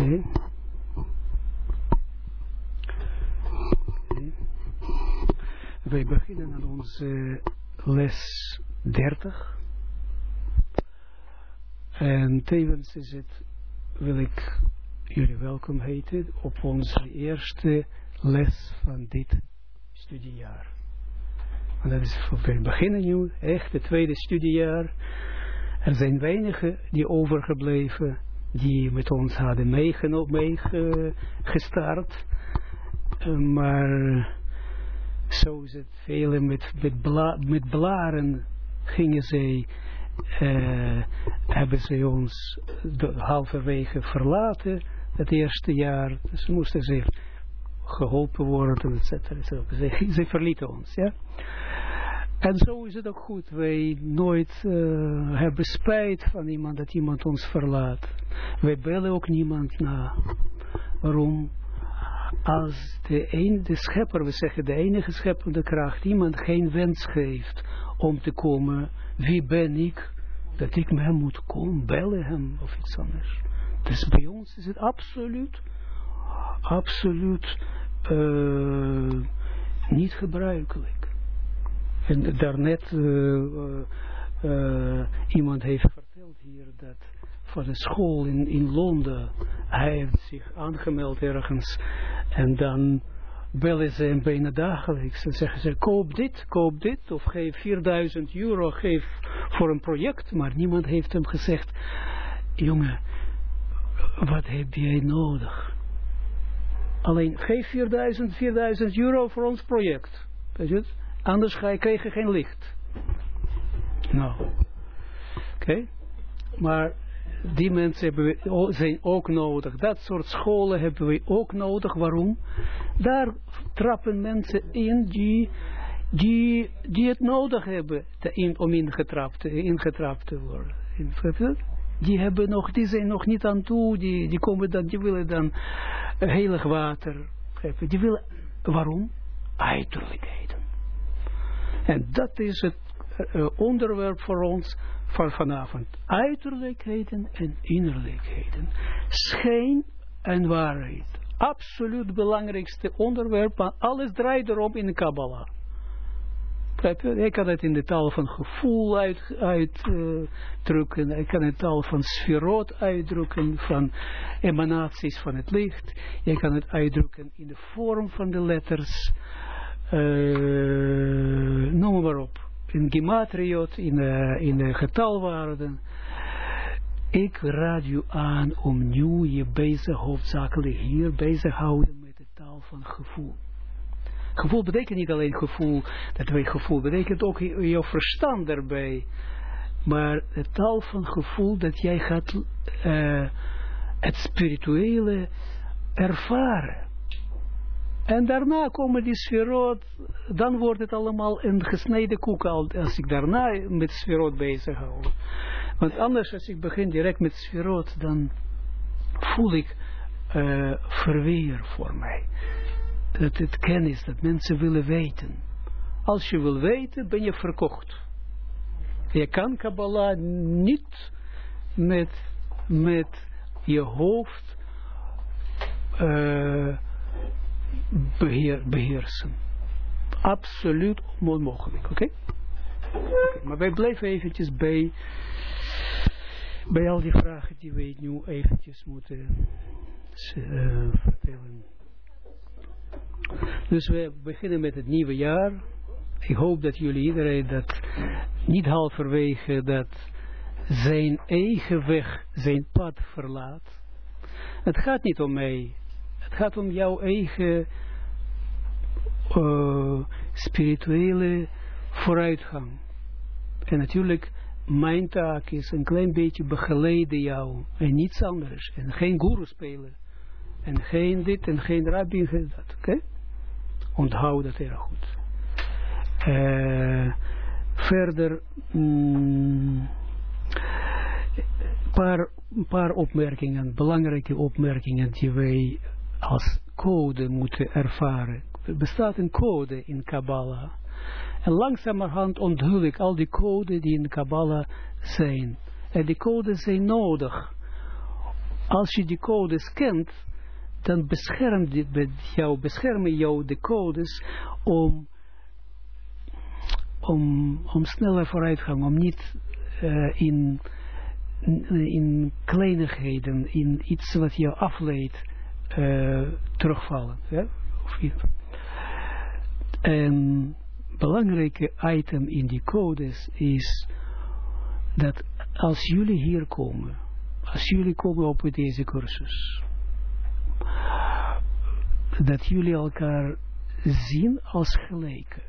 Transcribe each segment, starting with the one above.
Okay. Wij beginnen aan onze les 30. En tevens is het, wil ik jullie welkom heten op onze eerste les van dit studiejaar. Dat is voor we beginnen nu, echt het tweede studiejaar. Er zijn weinigen die overgebleven, die met ons hadden meegestart. maar zo is het vele met, met, bla, met blaren gingen zij, uh, hebben ze ons de, halverwege verlaten het eerste jaar. Dus moesten ze geholpen worden, et cetera. Ze, ze verlieten ons, ja. En zo is het ook goed. Wij nooit uh, hebben spijt van iemand dat iemand ons verlaat. Wij bellen ook niemand na. Waarom? Als de, een, de schepper, we zeggen de enige scheppende kracht, iemand geen wens geeft om te komen, wie ben ik, dat ik met hem moet komen, bellen hem of iets anders. Dus bij ons is het absoluut, absoluut uh, niet gebruikelijk. En daarnet uh, iemand heeft verteld hier dat van een school in, in Londen, hij heeft zich aangemeld ergens en dan bellen ze hem bijna dagelijks en zeggen ze koop dit, koop dit of geef 4000 euro, geef voor een project, maar niemand heeft hem gezegd, jongen, wat heb jij nodig? Alleen geef 4000, 4000 euro voor ons project. Weet het? Anders krijg je geen licht. Nou. Oké. Maar die mensen hebben zijn ook nodig. Dat soort scholen hebben we ook nodig. Waarom? Daar trappen mensen in die, die, die het nodig hebben te in, om ingetrapt, ingetrapt te worden. Die, hebben nog, die zijn nog niet aan toe. Die, die, komen dan, die willen dan heilig water. Die willen, waarom? Uiterlijkheden. En dat is het uh, onderwerp voor ons van vanavond. Uiterlijkheden en innerlijkheden. Schijn en waarheid. Absoluut belangrijkste onderwerp, maar alles draait erom in de Kabbalah. Ik kan het in de taal van gevoel uitdrukken. Uh, ik kan het taal van sferot uitdrukken, van emanaties van het licht. Je kan het uitdrukken in de vorm van de letters. Uh, noem maar op in gematriot, in, uh, in uh, getalwaarden. Ik raad u aan om nu je bezig, hoofdzakelijk hier, bezig houden met de taal van gevoel. Gevoel betekent niet alleen gevoel, dat wij gevoel betekent ook je verstand erbij. Maar de taal van gevoel dat jij gaat het spirituele ervaren. En daarna komen die sferot, dan wordt het allemaal een gesneden koek als ik daarna met sferot bezig hou. Want anders als ik begin direct met sferot, dan voel ik uh, verweer voor mij. Dat het kennis, dat mensen willen weten. Als je wil weten, ben je verkocht. Je kan Kabbalah niet met, met je hoofd uh, beheer, beheersen. Absoluut onmogelijk, oké? Maar wij blijven eventjes bij, bij al die vragen die wij nu eventjes moeten uh, vertellen. Dus we beginnen met het nieuwe jaar. Ik hoop dat jullie iedereen dat niet halverwege dat zijn eigen weg, zijn pad verlaat. Het gaat niet om mij. Het gaat om jouw eigen uh, spirituele vooruitgang. En natuurlijk, mijn taak is een klein beetje begeleiden jou en niets anders. En geen guru spelen. En geen dit en geen rabbi en dat. Oké? Onthoud dat heel goed. Uh, verder, mm, paar, paar opmerkingen, belangrijke opmerkingen die wij als code moeten ervaren. Er bestaat een code in Kabbalah. En langzamerhand onthul ik al die code die in Kabbalah zijn. En die codes zijn nodig als je die codes kent, dan beschermt jou, beschermen jou de codes om, om, om sneller vooruit gaan, om niet uh, in, in kleinigheden, in iets wat je afleidt, uh, terugvallen. Ja? Of en belangrijke item in die codes is dat als jullie hier komen, als jullie komen op deze cursus, dat jullie elkaar zien als gelijken.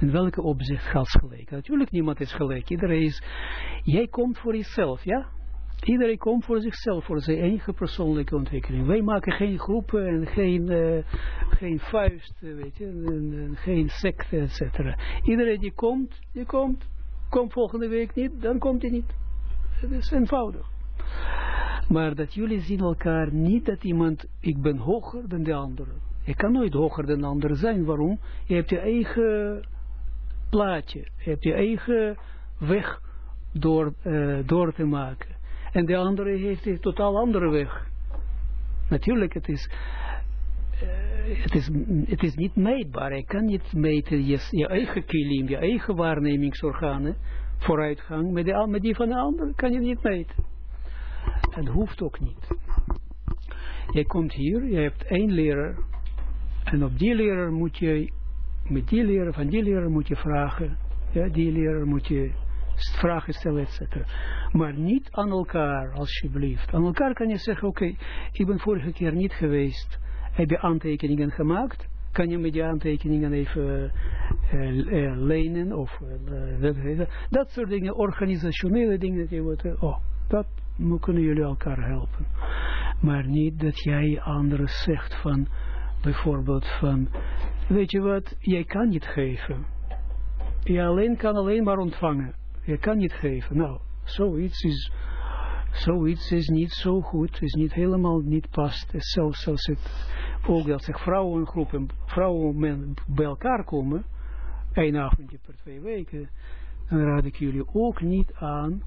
In welke opzicht als gelijk? Natuurlijk niemand is gelijk. Iedereen is, jij komt voor jezelf, ja? Iedereen komt voor zichzelf, voor zijn eigen persoonlijke ontwikkeling. Wij maken geen groepen en geen, uh, geen vuist, weet je, en, en geen secte, et. Iedereen die komt, die komt, komt volgende week niet, dan komt hij niet. Het is eenvoudig. Maar dat jullie zien elkaar niet dat iemand, ik ben hoger dan de andere. Je kan nooit hoger dan de ander zijn. Waarom? Je hebt je eigen plaatje. Je hebt je eigen weg door, uh, door te maken. En de andere heeft een totaal andere weg. Natuurlijk, het is, uh, het is, het is niet meetbaar. Je kan niet meten je, je eigen kilim, je eigen waarnemingsorganen, vooruitgang. Met, de, met die van de ander kan je niet meten. En hoeft ook niet. Je komt hier, je hebt één leraar. En op die leraar moet je, met die leraar, van die leraar moet je vragen. Ja, die leraar moet je vragen stellen, etc. Maar niet aan elkaar, alsjeblieft. Aan elkaar kan je zeggen, oké, okay, ik ben vorige keer niet geweest. Heb je aantekeningen gemaakt? Kan je met die aantekeningen even lenen? Of dat soort dingen, organisationele dingen. Die wordt, oh, dat kunnen jullie elkaar helpen. Maar niet dat jij anderen zegt van, bijvoorbeeld van, weet je wat, jij kan niet geven. Je alleen kan alleen maar ontvangen. Je kan niet geven. Nou, zoiets is, zoiets is niet zo goed, is niet helemaal niet past. Zelfs als het, ook als zich vrouwengroepen, vrouwen bij elkaar komen, één avondje per twee weken, dan raad ik jullie ook niet aan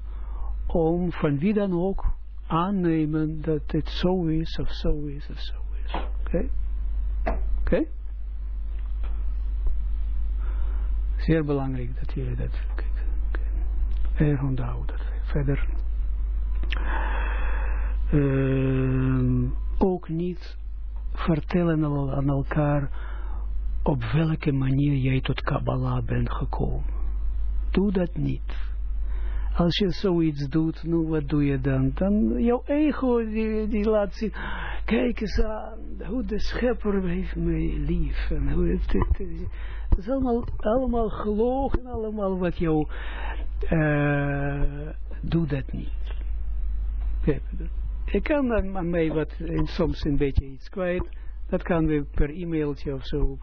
om van wie dan ook aannemen dat het zo is of zo is of zo is. Oké? Okay? Oké? Okay? Zeer belangrijk dat jullie dat er onthouden. Verder. Uh, ook niet vertellen aan elkaar op welke manier jij tot Kabbalah bent gekomen. Doe dat niet. Als je zoiets doet, nu wat doe je dan? Dan jouw ego die, die laat zien, kijk eens aan hoe de schepper heeft mij lief. En hoe het is allemaal, allemaal gelogen, allemaal wat jou uh, doe dat niet. Ik kan dan aan mij wat, soms een beetje iets kwijt. Dat kan we per e-mailtje of zo.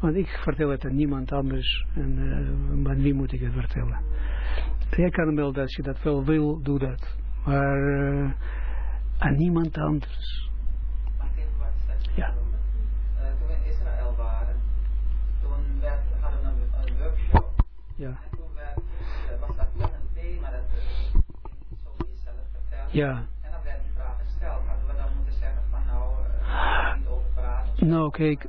Want ik vertel het aan niemand anders. En uh, aan wie moet ik het vertellen? Jij kan wel, als je dat wel wil, doe dat. Maar uh, aan niemand anders. Ja. toen we in Israël waren, toen werd, hadden we een workshop. Ja. Ja. En dan werd die vraag gesteld. Hadden we dan moeten zeggen van nou, uh, niet over praten. Nou, kijk.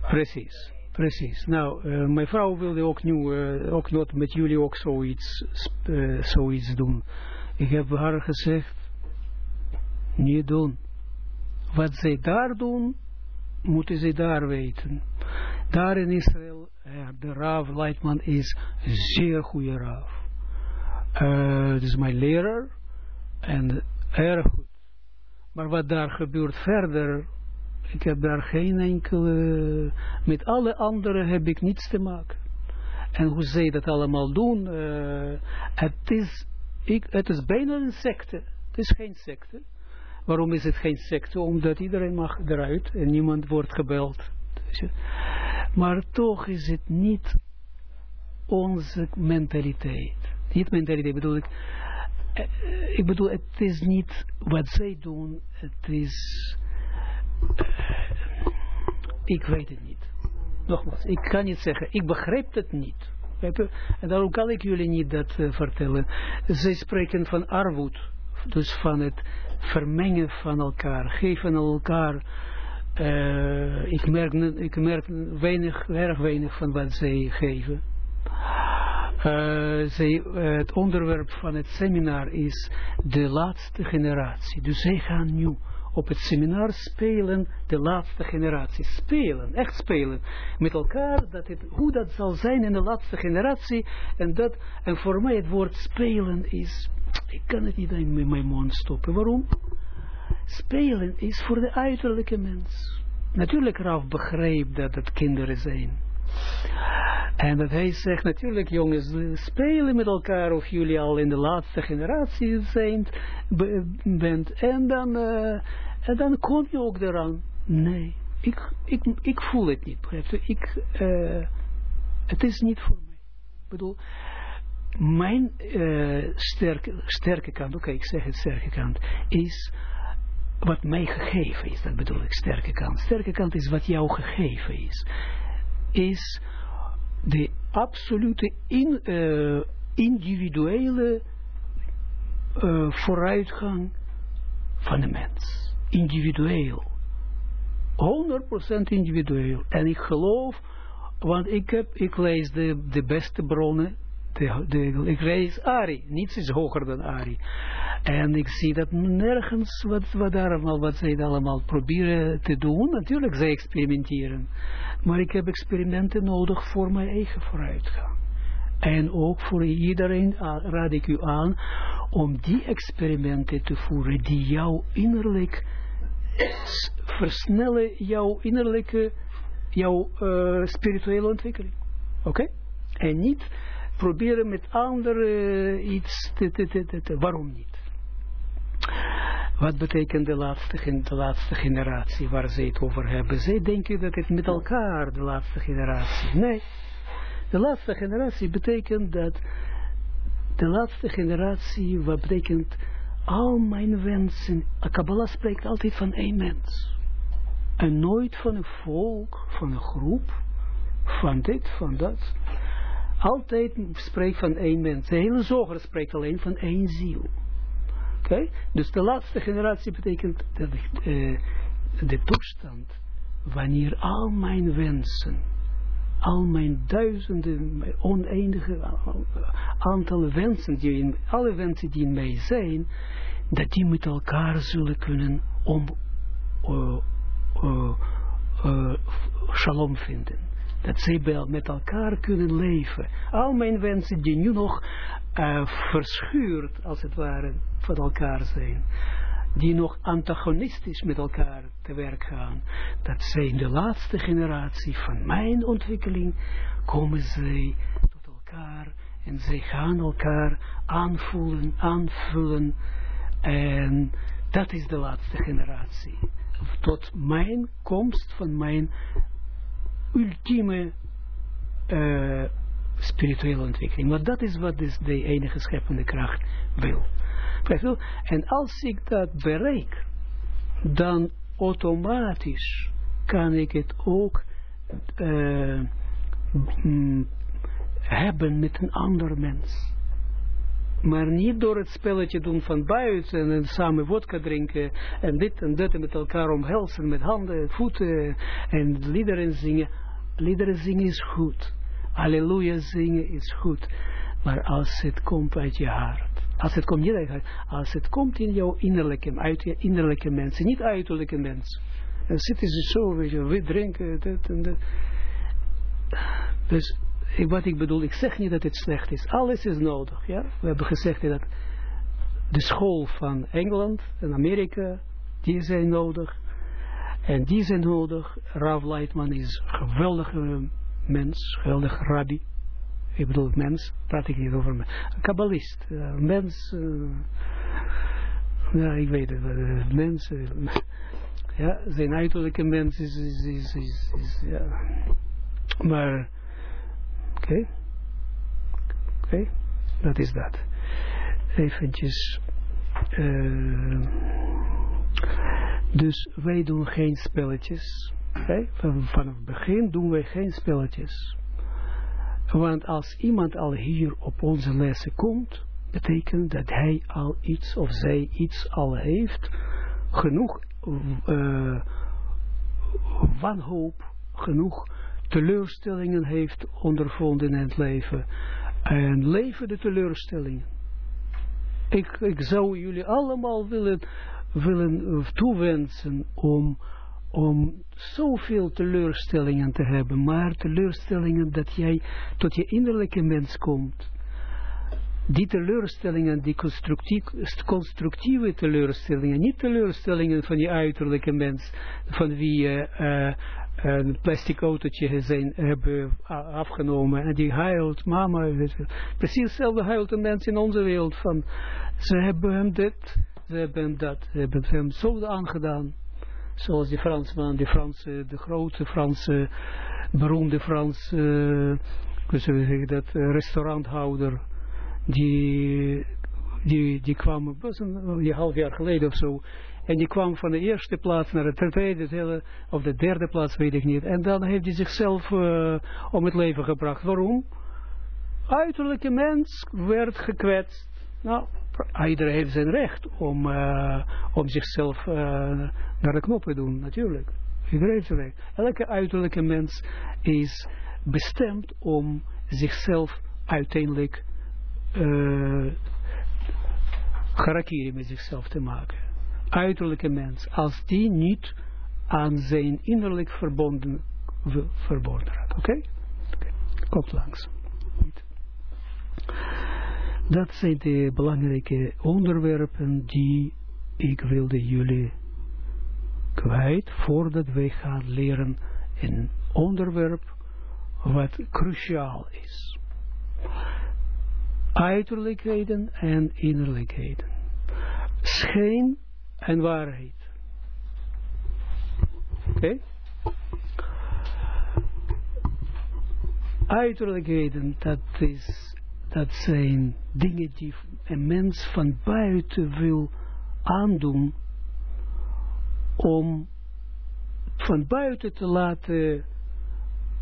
Precies. Precies. Nou, uh, mijn vrouw wilde ook nu, uh, ook not met jullie ook zoiets, uh, zoiets doen. Ik heb haar gezegd, niet doen. Wat zij daar doen, moeten ze daar weten. Daar in Israël, de Rav Leitman is zeer goede Rav. Het is mijn leraar. En erg goed. Maar wat daar gebeurt verder, ik heb daar geen enkele, met alle anderen heb ik niets te maken. En hoe zij dat allemaal doen, uh, het, is, ik, het is bijna een secte. Het is geen secte. Waarom is het geen secte? Omdat iedereen mag eruit en niemand wordt gebeld. Maar toch is het niet onze mentaliteit. Niet mentaliteit bedoel ik ik bedoel, het is niet wat zij doen, het is, uh, ik weet het niet. Nogmaals, ik kan niet zeggen, ik begrijp het niet. En daarom kan ik jullie niet dat uh, vertellen. Zij spreken van armoed, dus van het vermengen van elkaar, geven aan elkaar. Ik, merk, ik merk weinig, erg weinig van wat zij geven. Uh, het onderwerp van het seminar is de laatste generatie. Dus zij gaan nu op het seminar spelen, de laatste generatie. Spelen, echt spelen. Met elkaar, dat het, hoe dat zal zijn in de laatste generatie. En, dat, en voor mij het woord spelen is, ik kan het niet in mijn mond stoppen. Waarom? Spelen is voor de uiterlijke mens. Natuurlijk, Raf begreep dat het kinderen zijn. En dat hij zegt, natuurlijk jongens, spelen met elkaar of jullie al in de laatste generatie zijn, bent. En dan, uh, en dan kom je ook eraan. Nee, ik, ik, ik voel het niet. Ik, uh, het is niet voor mij. Ik bedoel, mijn uh, sterke, sterke kant, oké, ik zeg het sterke kant, is wat mij gegeven is. Dat bedoel ik, sterke kant. Sterke kant is wat jou gegeven is. Is de absolute in, uh, individuele uh, vooruitgang van de mens. Individueel. 100% individueel. En ik geloof, want ik, heb, ik lees de, de beste bronnen, de, de, ik lees Ari, niets is hoger dan Ari. En ik zie dat nergens wat, wat, allemaal, wat zij allemaal proberen te doen. Natuurlijk, zij experimenteren. Maar ik heb experimenten nodig voor mijn eigen vooruitgang. En ook voor iedereen raad ik u aan om die experimenten te voeren die jou innerlijk versnellen, jouw innerlijke, jouw uh, spirituele ontwikkeling. Oké? En niet proberen met anderen iets te, te, te, te, waarom niet? Wat betekent de laatste, de laatste generatie waar ze het over hebben? Zij denken dat het met elkaar de laatste generatie. Nee. De laatste generatie betekent dat de laatste generatie, wat betekent al mijn wensen. Kabbalah spreekt altijd van één mens. En nooit van een volk, van een groep, van dit, van dat. Altijd spreekt van één mens. De hele zoger spreekt alleen van één ziel. Okay? Dus de laatste generatie betekent dat, uh, de toestand wanneer al mijn wensen, al mijn duizenden, oneindige aantal wensen, die in, alle wensen die in mij zijn, dat die met elkaar zullen kunnen om uh, uh, shalom vinden. Dat zij met elkaar kunnen leven. Al mijn wensen die nu nog uh, verschuurd, als het ware, van elkaar zijn. Die nog antagonistisch met elkaar te werk gaan. Dat zijn de laatste generatie van mijn ontwikkeling. Komen zij tot elkaar en zij gaan elkaar aanvoelen, aanvullen. En dat is de laatste generatie. Tot mijn komst van mijn ultieme uh, spirituele ontwikkeling. Want dat is wat dus de enige scheppende kracht wil. En als ik dat bereik, dan automatisch kan ik het ook uh, hebben met een ander mens. Maar niet door het spelletje doen van buiten en samen vodka drinken en dit en dat en met elkaar omhelzen met handen, voeten en liederen zingen. Liederen zingen is goed. Halleluja zingen is goed. Maar als het komt uit je hart. Als het komt niet uit je hart. Als het komt in jouw innerlijke, uit je innerlijke mensen. Niet uiterlijke mensen. En zitten ze zo, weet je, we drinken, dat en dat. Dus wat ik bedoel, ik zeg niet dat het slecht is. Alles is nodig, ja. We hebben gezegd dat de school van Engeland en Amerika, die zijn nodig. En die zijn nodig. Rav Leitman is een geweldige mens, geweldig rabbi. Ik bedoel mens, praat ik niet over me. Een kabbalist, uh, mens. Ja, ik weet het, uh, mens. ja, zijn uiterlijke mens is, is, is, is, ja. Maar, oké. Oké, dat is dat. Eventjes. Dus wij doen geen spelletjes. Vanaf het begin doen wij geen spelletjes. Want als iemand al hier op onze lessen komt, betekent dat hij al iets of zij iets al heeft, genoeg uh, wanhoop, genoeg teleurstellingen heeft ondervonden in het leven. En leven de teleurstellingen. Ik, ik zou jullie allemaal willen, willen toewensen om, om zoveel teleurstellingen te hebben, maar teleurstellingen dat jij tot je innerlijke mens komt. Die teleurstellingen, die constructieve teleurstellingen, niet teleurstellingen van die uiterlijke mens, van wie je uh, een plastic autootje zijn, hebben afgenomen en die huilt, mama, precies hetzelfde huilt een mens in onze wereld van, ze hebben hem dit, ze hebben dat, ze hebben hem zo aangedaan, zoals die Fransman, die Franse, de grote Franse, beroemde Franse, uh, zeggen dat, restauranthouder, die, die, die kwam, was een, half jaar geleden of zo, en die kwam van de eerste plaats naar de tweede, of de derde plaats, weet ik niet. En dan heeft hij zichzelf uh, om het leven gebracht. Waarom? Uiterlijke mens werd gekwetst. Nou, iedereen heeft zijn recht om, uh, om zichzelf uh, naar de knoppen te doen, natuurlijk. Iedereen heeft zijn recht. Elke uiterlijke mens is bestemd om zichzelf uiteindelijk uh, met zichzelf te maken. Uiterlijke mens, als die niet aan zijn innerlijk verbonden, verbonden raakt. Oké? Okay. Komt langs. Dat zijn de belangrijke onderwerpen die ik wilde jullie kwijt, voordat wij gaan leren een onderwerp wat cruciaal is uiterlijkheden en innerlijkheden. Schijn en waarheid. Oké? Okay? Uiterlijkheden, dat, is, dat zijn dingen die een mens van buiten wil aandoen om van buiten te laten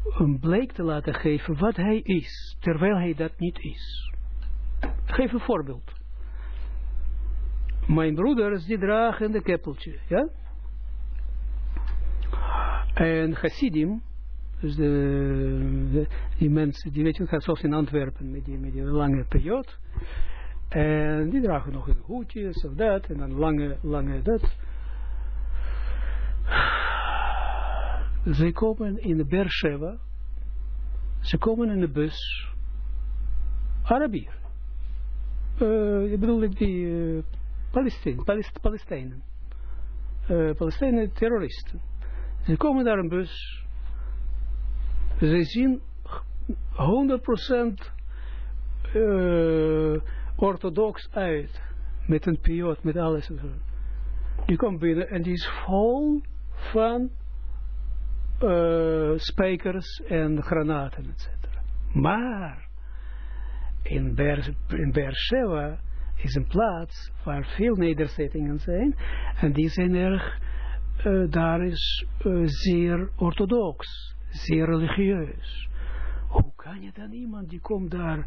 een blijk te laten geven wat hij is, terwijl hij dat niet is. Geef een voorbeeld. Mijn broeders die dragen de keppeltje, ja? En Hasidim, dus de, die mensen, die weet je, zoals in Antwerpen met die, met die lange periode. En die dragen nog een hoedje, of dat, en dan lange, lange dat. Ze komen in de Beersheba, ze komen in de bus, Arabier uh, ik bedoel die uh, Palestijn, Palest, Palestijnen. Uh, Palestijnen terroristen. Ze komen daar een bus. Ze zien 100% uh, orthodox uit. Met een piot, met alles. Die komt binnen en die is vol van uh, spijkers en granaten, etc. Maar in, Ber, in Beersheba is een plaats waar veel nederzettingen zijn. En die zijn erg, uh, daar is zeer orthodox, zeer religieus. Hoe kan je dan iemand die komt daar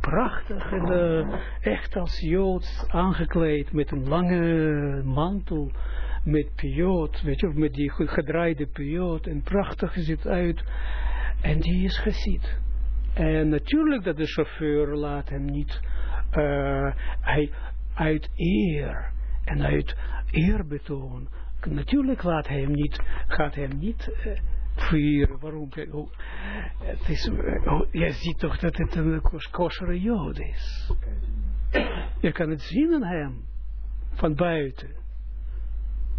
prachtig en uh, echt als Joods aangekleed met een lange mantel, met piot, weet je, met die gedraaide piot en prachtig ziet uit. En die is gezien. En natuurlijk dat de chauffeur laat hem niet uh, hij, uit eer en uit eerbetoon. Natuurlijk laat hij hem niet, gaat hem niet uh, vieren. Waarom? Het is, je ziet toch dat het een kosheren jood is. Je kan het zien aan hem, van buiten.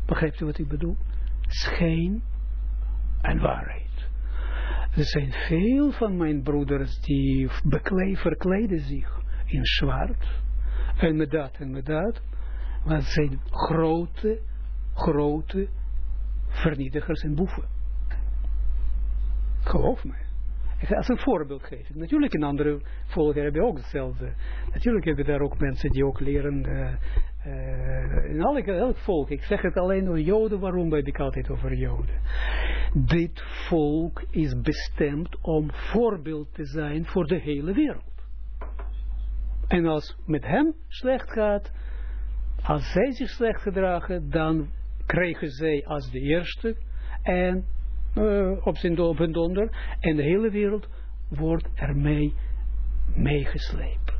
Begrijpt u wat ik bedoel? Schijn en waarheid. Er zijn veel van mijn broeders die verkleden zich in zwart. En met dat en met dat. Maar het zijn grote, grote vernietigers en boeven. Geloof me. Ik als een voorbeeld geven. Natuurlijk in andere volken heb je ook hetzelfde. Natuurlijk heb je daar ook mensen die ook leren uh, uh, in elk, elk volk, ik zeg het alleen over Joden, waarom heb ik altijd over Joden? Dit volk is bestemd om voorbeeld te zijn voor de hele wereld. En als met hem slecht gaat, als zij zich slecht gedragen, dan krijgen zij als de eerste en uh, op zijn op hun donder en de hele wereld wordt ermee meegeslepen.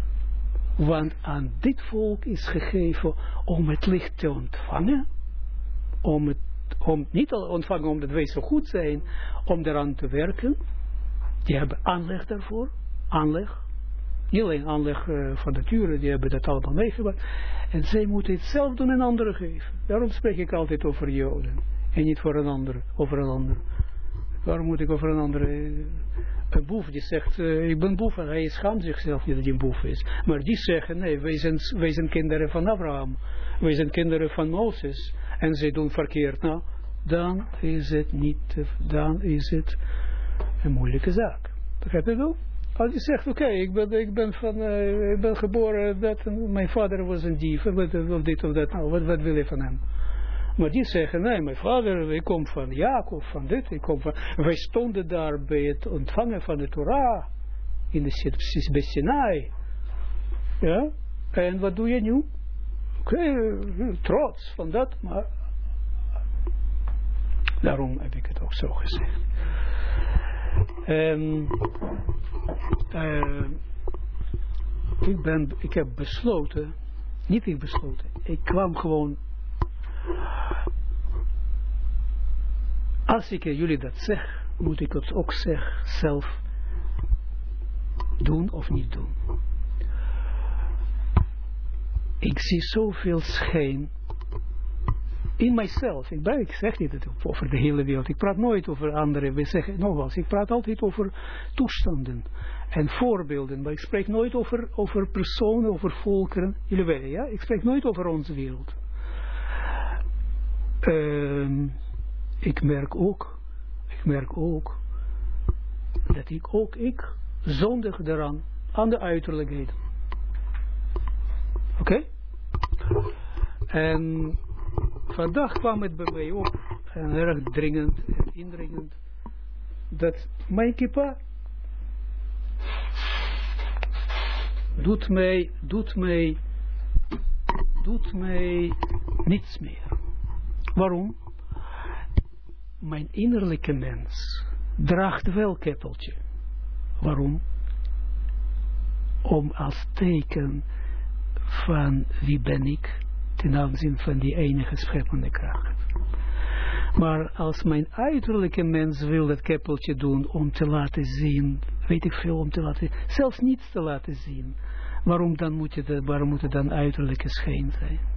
Want aan dit volk is gegeven om het licht te ontvangen, om het om niet al ontvangen omdat wij zo goed zijn, om eraan te werken. Die hebben aanleg daarvoor, aanleg. Niet alleen aanleg uh, van nature, die hebben dat allemaal meegemaakt. En zij moeten het zelf doen en anderen geven. Daarom spreek ik altijd over Joden. En niet voor een ander, over een ander. Waarom moet ik over een andere... Een boef die zegt, uh, ik ben boef en hij schaamt zichzelf niet dat hij een boef is. Maar die zeggen, nee, wij zijn, wij zijn kinderen van Abraham. Wij zijn kinderen van Mozes. En zij doen verkeerd. Nou, dan is het niet, dan is het een moeilijke zaak. Begrijp je wel? Als je zegt, oké, ik, ben, ik, ben uh, ik ben geboren, dat, mijn vader was een dief, of dit of dat, nou, wat, wat wil je van hem? Maar die zeggen, nee, mijn vader, ik kom van Jacob, van dit, ik. Wij stonden daar bij het ontvangen van de Torah, in de bij Sinai. Ja, en wat doe je nu? Oké, okay, trots van dat, maar... Daarom heb ik het ook zo gezegd. Um, uh, ik, ben, ik heb besloten, niet ik besloten, ik kwam gewoon, als ik jullie dat zeg, moet ik het ook zelf doen of niet doen. Ik zie zoveel schijn in mijzelf. Ik, ik zeg niet over de hele wereld. Ik praat nooit over anderen. We zeggen nogmaals, ik praat altijd over toestanden en voorbeelden. Maar ik spreek nooit over, over personen, over volkeren. Jullie weten, ja? Ik spreek nooit over onze wereld. Uh, ik merk ook, ik merk ook, dat ik ook, ik, zondig eraan, aan de uiterlijkheid. Oké? En vandaag kwam het bij mij op, en erg dringend en indringend, dat mijn kippa doet mij, doet mij, doet mij niets meer. Waarom? Mijn innerlijke mens draagt wel keppeltje. Waarom? Om als teken van wie ben ik ten aanzien van die enige scheppende kracht. Maar als mijn uiterlijke mens wil dat keppeltje doen om te laten zien, weet ik veel om te laten, zelfs niets te laten zien, waarom dan moet, je dat, waarom moet het dan uiterlijke schijn zijn?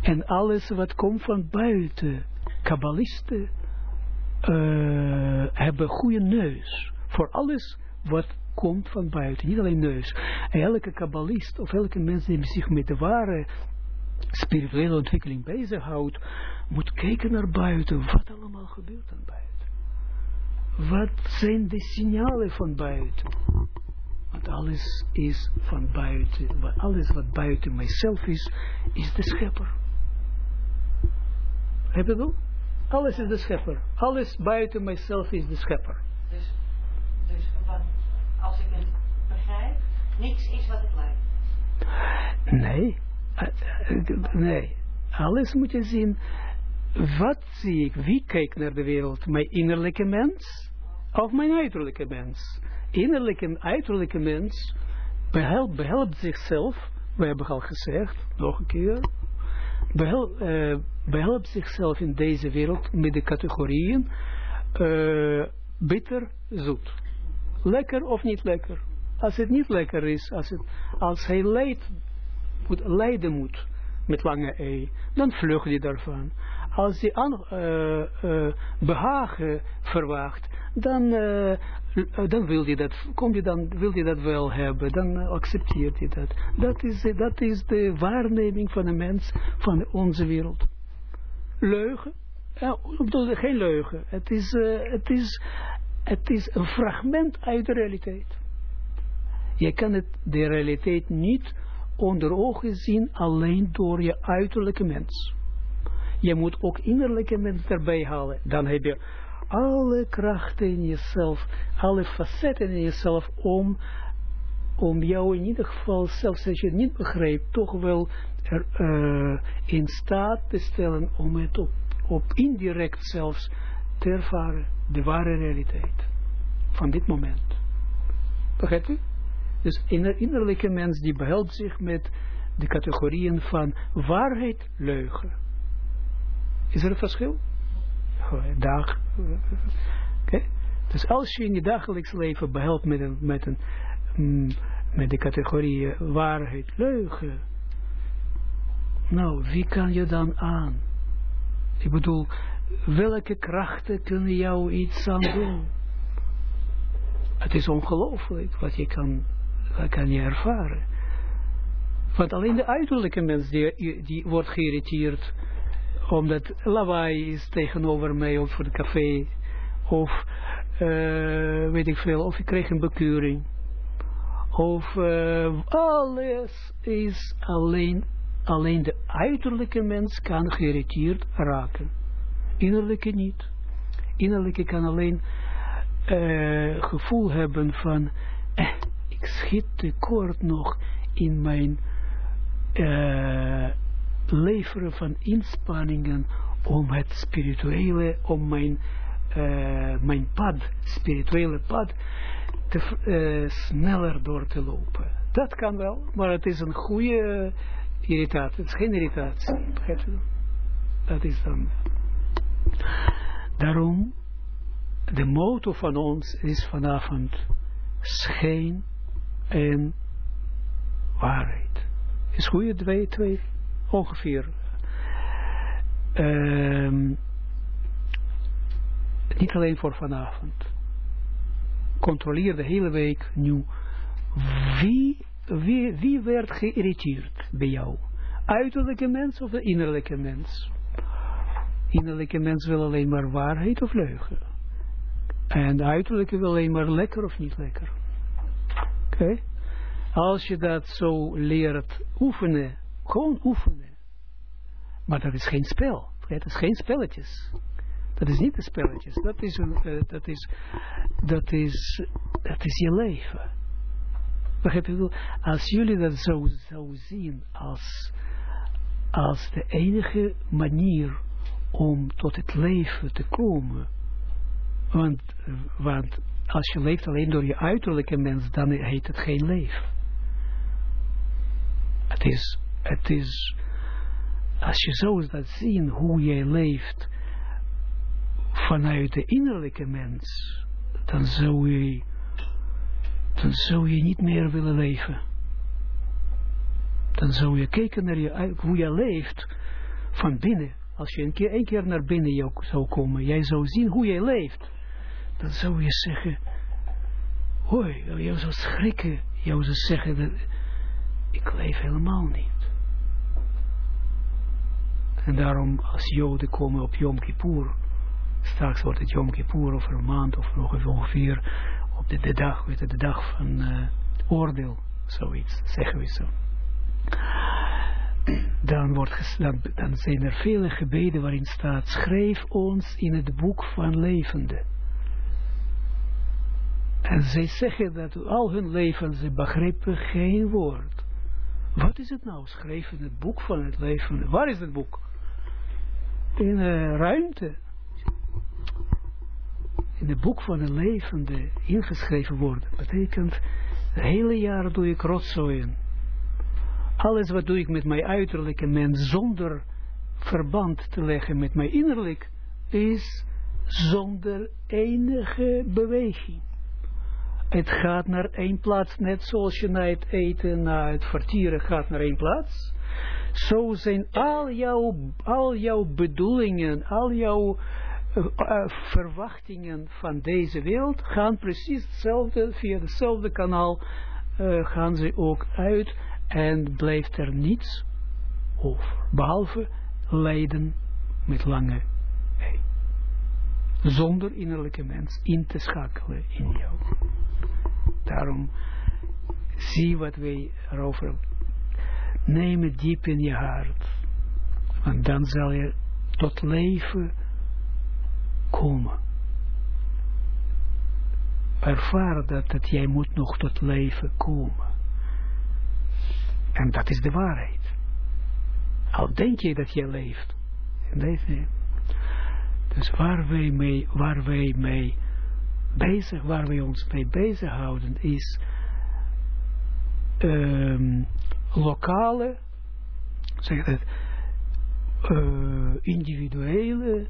En alles wat komt van buiten, kabbalisten, uh, hebben goede neus voor alles wat komt van buiten, niet alleen neus. Elke kabbalist of elke mens die zich met de ware spirituele ontwikkeling bezighoudt, moet kijken naar buiten, wat allemaal gebeurt aan buiten. Wat zijn de signalen van buiten? Want alles is van buiten, alles wat buiten mijzelf is, is de schepper. Heb je dat? Alles is de schepper. Alles buiten mijzelf is de schepper. Dus, dus wat, als ik het begrijp, niks is wat het lijkt. Nee. Nee. Alles moet je zien. Wat zie ik? Wie kijkt naar de wereld? Mijn innerlijke mens? Of mijn uiterlijke mens? Innerlijke en uiterlijke mens behelpt, behelpt zichzelf. We hebben al gezegd, nog een keer. Behelpt, uh, behelpt zichzelf in deze wereld met de categorieën uh, bitter, zoet. Lekker of niet lekker. Als het niet lekker is, als, het, als hij leidt, moet, lijden moet, met lange E, dan vlucht hij daarvan. Als hij aan, uh, behagen verwacht, dan, uh, dan wil hij dat, kom je dan, wil hij dat wel hebben, dan accepteert hij dat. Dat is, dat is de waarneming van de mens van onze wereld. Leugen? Ja, geen leugen. Het is, het, is, het is een fragment uit de realiteit. Je kan het, de realiteit niet onder ogen zien alleen door je uiterlijke mens. Je moet ook innerlijke mens erbij halen. Dan heb je alle krachten in jezelf, alle facetten in jezelf om om jou in ieder geval, zelfs als je het niet begrijpt, toch wel uh, in staat te stellen om het op, op indirect zelfs te ervaren, de ware realiteit van dit moment. Begrijpt u? Dus een innerlijke mens die behelpt zich met de categorieën van waarheid, leugen. Is er een verschil? Dag. Okay. Dus als je in je dagelijks leven behelpt met, een, met, een, mm, met de categorieën waarheid, leugen. Nou, wie kan je dan aan? Ik bedoel, welke krachten kunnen jou iets aan doen? Het is ongelooflijk wat je kan, wat kan je ervaren. Want alleen de uiterlijke mens die, die wordt geïrriteerd omdat lawaai is tegenover mij of voor de café of uh, weet ik veel, of ik kreeg een bekeuring of uh, alles is alleen, alleen de uiterlijke mens kan geïrriteerd raken. Innerlijke niet. Innerlijke kan alleen uh, gevoel hebben van, eh, ik schiet tekort nog in mijn uh, leveren van inspanningen om het spirituele, om mijn, uh, mijn pad, spirituele pad, te, uh, sneller door te lopen. Dat kan wel, maar het is een goede irritatie. Het is geen irritatie. Dat is dan. Daarom, de motto van ons is vanavond schijn en waarheid. Is goede twee, twee, ongeveer. Um, niet alleen voor vanavond. Controleer de hele week nu. Wie, wie, wie werd geïrriteerd bij jou? Uiterlijke mens of de innerlijke mens? Innerlijke mens wil alleen maar waarheid of leugen. En de uiterlijke wil alleen maar lekker of niet lekker. Oké? Als je dat zo leert oefenen, gewoon oefenen. Maar dat is geen spel. Het is geen spelletjes. Dat is niet de spelletjes. Dat is, een, uh, dat is, dat is, dat is je leven. Je? Als jullie dat zo zien als, als de enige manier om tot het leven te komen. Want, want als je leeft alleen door je uiterlijke mens, dan heet het geen leven. Het is, het is, als je zo dat zien hoe jij leeft vanuit de innerlijke mens, dan zou je, dan zou je niet meer willen leven. Dan zou je kijken naar je, hoe je leeft van binnen. Als je een keer, een keer naar binnen jou zou komen, jij zou zien hoe jij leeft, dan zou je zeggen, hoi, jou zou schrikken, jou zou zeggen, dat, ik leef helemaal niet. En daarom, als Joden komen op Yom Kippur, straks wordt het Yom Kippur over een maand of nog ongeveer op de, de dag, weet je, de dag van uh, oordeel, zoiets, zeggen we zo. Dan, wordt dan, dan zijn er vele gebeden waarin staat, schrijf ons in het boek van levenden. En zij zeggen dat al hun leven ze begrijpen geen woord. Wat is het nou? Schrijf in het boek van het leven. Waar is het boek? In de ruimte. In het boek van het levende ingeschreven worden. Betekent, het hele jaar doe ik rotzooien. Alles wat doe ik met mijn uiterlijke mens zonder verband te leggen met mijn innerlijk, is zonder enige beweging. Het gaat naar één plaats, net zoals je na het eten, na het vertieren gaat naar één plaats. Zo zijn al jouw, al jouw bedoelingen, al jouw uh, uh, verwachtingen van deze wereld gaan precies hetzelfde, via hetzelfde kanaal uh, gaan ze ook uit en blijft er niets over, behalve lijden met lange ei. Zonder innerlijke mens in te schakelen in jou. Daarom zie wat wij erover neem het diep in je hart. Want dan zal je tot leven komen. Ervaar dat, dat jij moet nog tot leven komen. En dat is de waarheid. Al denk je dat je leeft. Nee, Dus waar wij mee, waar wij mee bezig, waar wij ons mee bezighouden, is um, lokale, zeg het, uh, individuele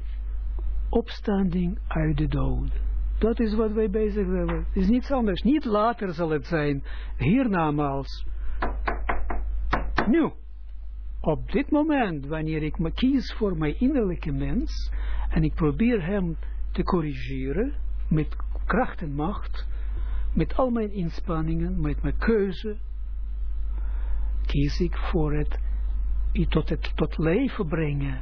opstanding uit de dood. Dat is wat wij bezig hebben. Het is niets anders. Niet later zal het zijn, hiernamaals. Nu, op dit moment, wanneer ik me kies voor mijn innerlijke mens, en ik probeer hem te corrigeren, met kracht en macht, met al mijn inspanningen, met mijn keuze, kies ik voor het tot, het tot leven brengen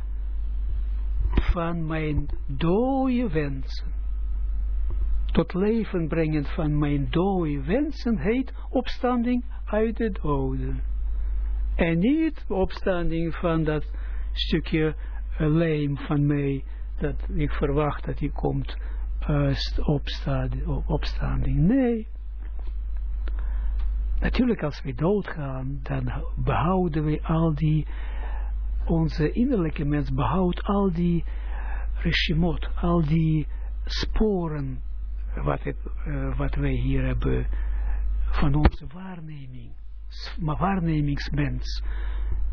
van mijn dode wensen. Tot leven brengen van mijn dode wensen heet opstanding uit de doden. En niet opstanding van dat stukje leem van mij, dat ik verwacht dat hij komt uh, opstanding. Nee. Natuurlijk als we doodgaan, dan behouden we al die, onze innerlijke mens behoudt al die regimot, al die sporen wat, het, uh, wat wij hier hebben van onze waarneming. Maar waarnemingsmens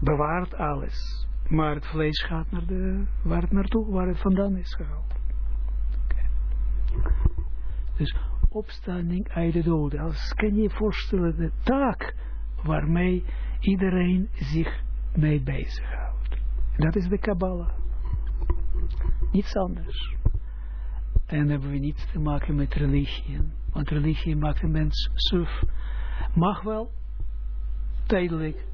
bewaart alles. Maar het vlees gaat naar de, waar het naartoe, waar het vandaan is gehaald. Dus opstanding uit de doden. Als kan je voorstellen de taak waarmee iedereen zich mee bezighoudt. Dat is de Kabbalah. Niets anders. En hebben we niets te maken met religie. Want religie maakt een mens suf. Mag wel, tijdelijk.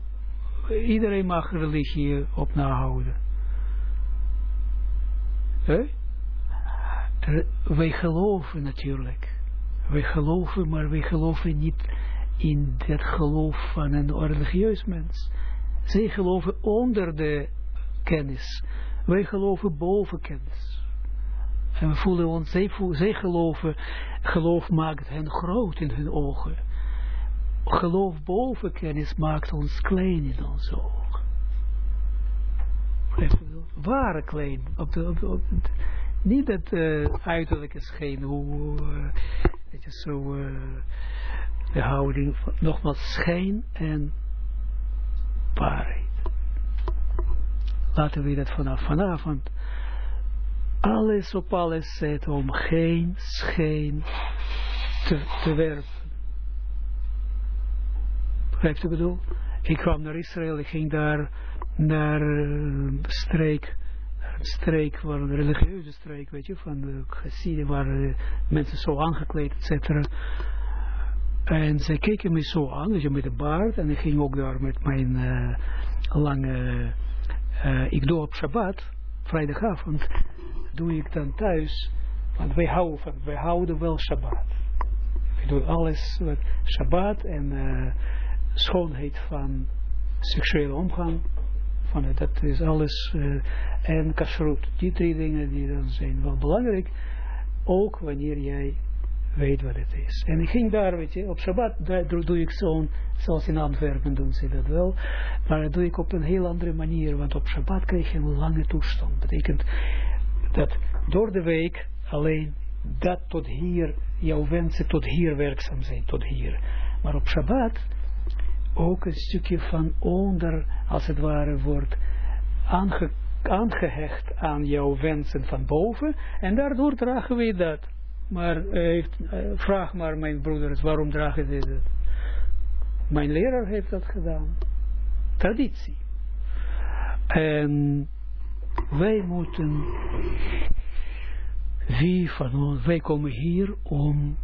Iedereen mag religie op nahouden. Wij geloven natuurlijk wij geloven, maar wij geloven niet in het geloof van een religieus mens. Zij geloven onder de kennis. Wij geloven boven kennis. En we voelen ons, zij, geloven, geloof maakt hen groot in hun ogen. Geloof boven kennis maakt ons klein in onze ogen. Ware klein. Op de, op op niet het uh, uiterlijke schijn, hoe, uh, het is zo, uh, de houding, van, nogmaals, schijn en waarheid. Laten we dat vanaf vanavond alles op alles zetten om geen schijn te, te werpen. Begrijpt u bedoel? Ik kwam naar Israël, ik ging daar naar uh, streek streek, waar een religieuze streek, weet je, van de Chassiden, waar mensen zo aangekleed, et. En zij keken me zo aan, dus met de baard, en ik ging ook daar met mijn uh, lange, uh, ik doe op Shabbat, vrijdagavond, doe ik dan thuis, want wij houden, van, wij houden wel Shabbat. We doen alles wat Shabbat en schoonheid van seksuele omgang, van het, dat is alles, uh, en kashrut. Die drie dingen die dan zijn wel belangrijk, ook wanneer jij weet wat het is. En ik ging daar, weet je, op Shabbat daar doe ik zo'n, zoals in Antwerpen doen ze dat wel, maar dat doe ik op een heel andere manier, want op Shabbat krijg je een lange toestand. Dat betekent dat door de week alleen dat tot hier, jouw wensen tot hier werkzaam zijn, tot hier. Maar op Shabbat ook een stukje van onder, als het ware, wordt aange, aangehecht aan jouw wensen van boven. En daardoor dragen we dat. Maar uh, vraag maar mijn broeders, waarom dragen ze dat? Mijn leraar heeft dat gedaan. Traditie. En wij moeten, wie van ons, wij komen hier om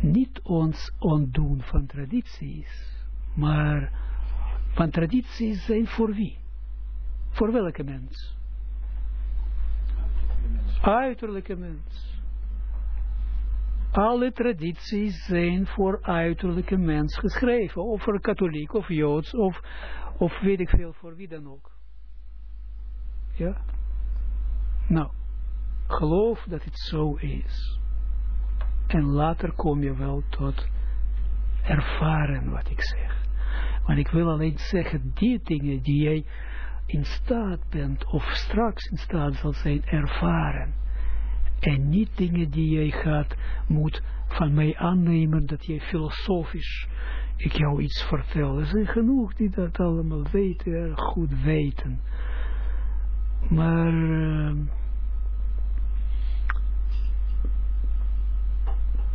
niet ons ontdoen van tradities maar, van tradities zijn voor wie? Voor welke mens? Uiterlijke mens. Alle tradities zijn voor uiterlijke mens geschreven. Of voor katholiek, of joods, of, of weet ik veel, voor wie dan ook. Ja? Nou, geloof dat het zo is. En later kom je wel tot ervaren wat ik zeg. Maar ik wil alleen zeggen, die dingen die jij in staat bent, of straks in staat zal zijn, ervaren. En niet dingen die jij gaat, moet van mij aannemen, dat jij filosofisch, ik jou iets vertel. Er zijn genoeg die dat allemaal weten, erg goed weten. Maar... Uh,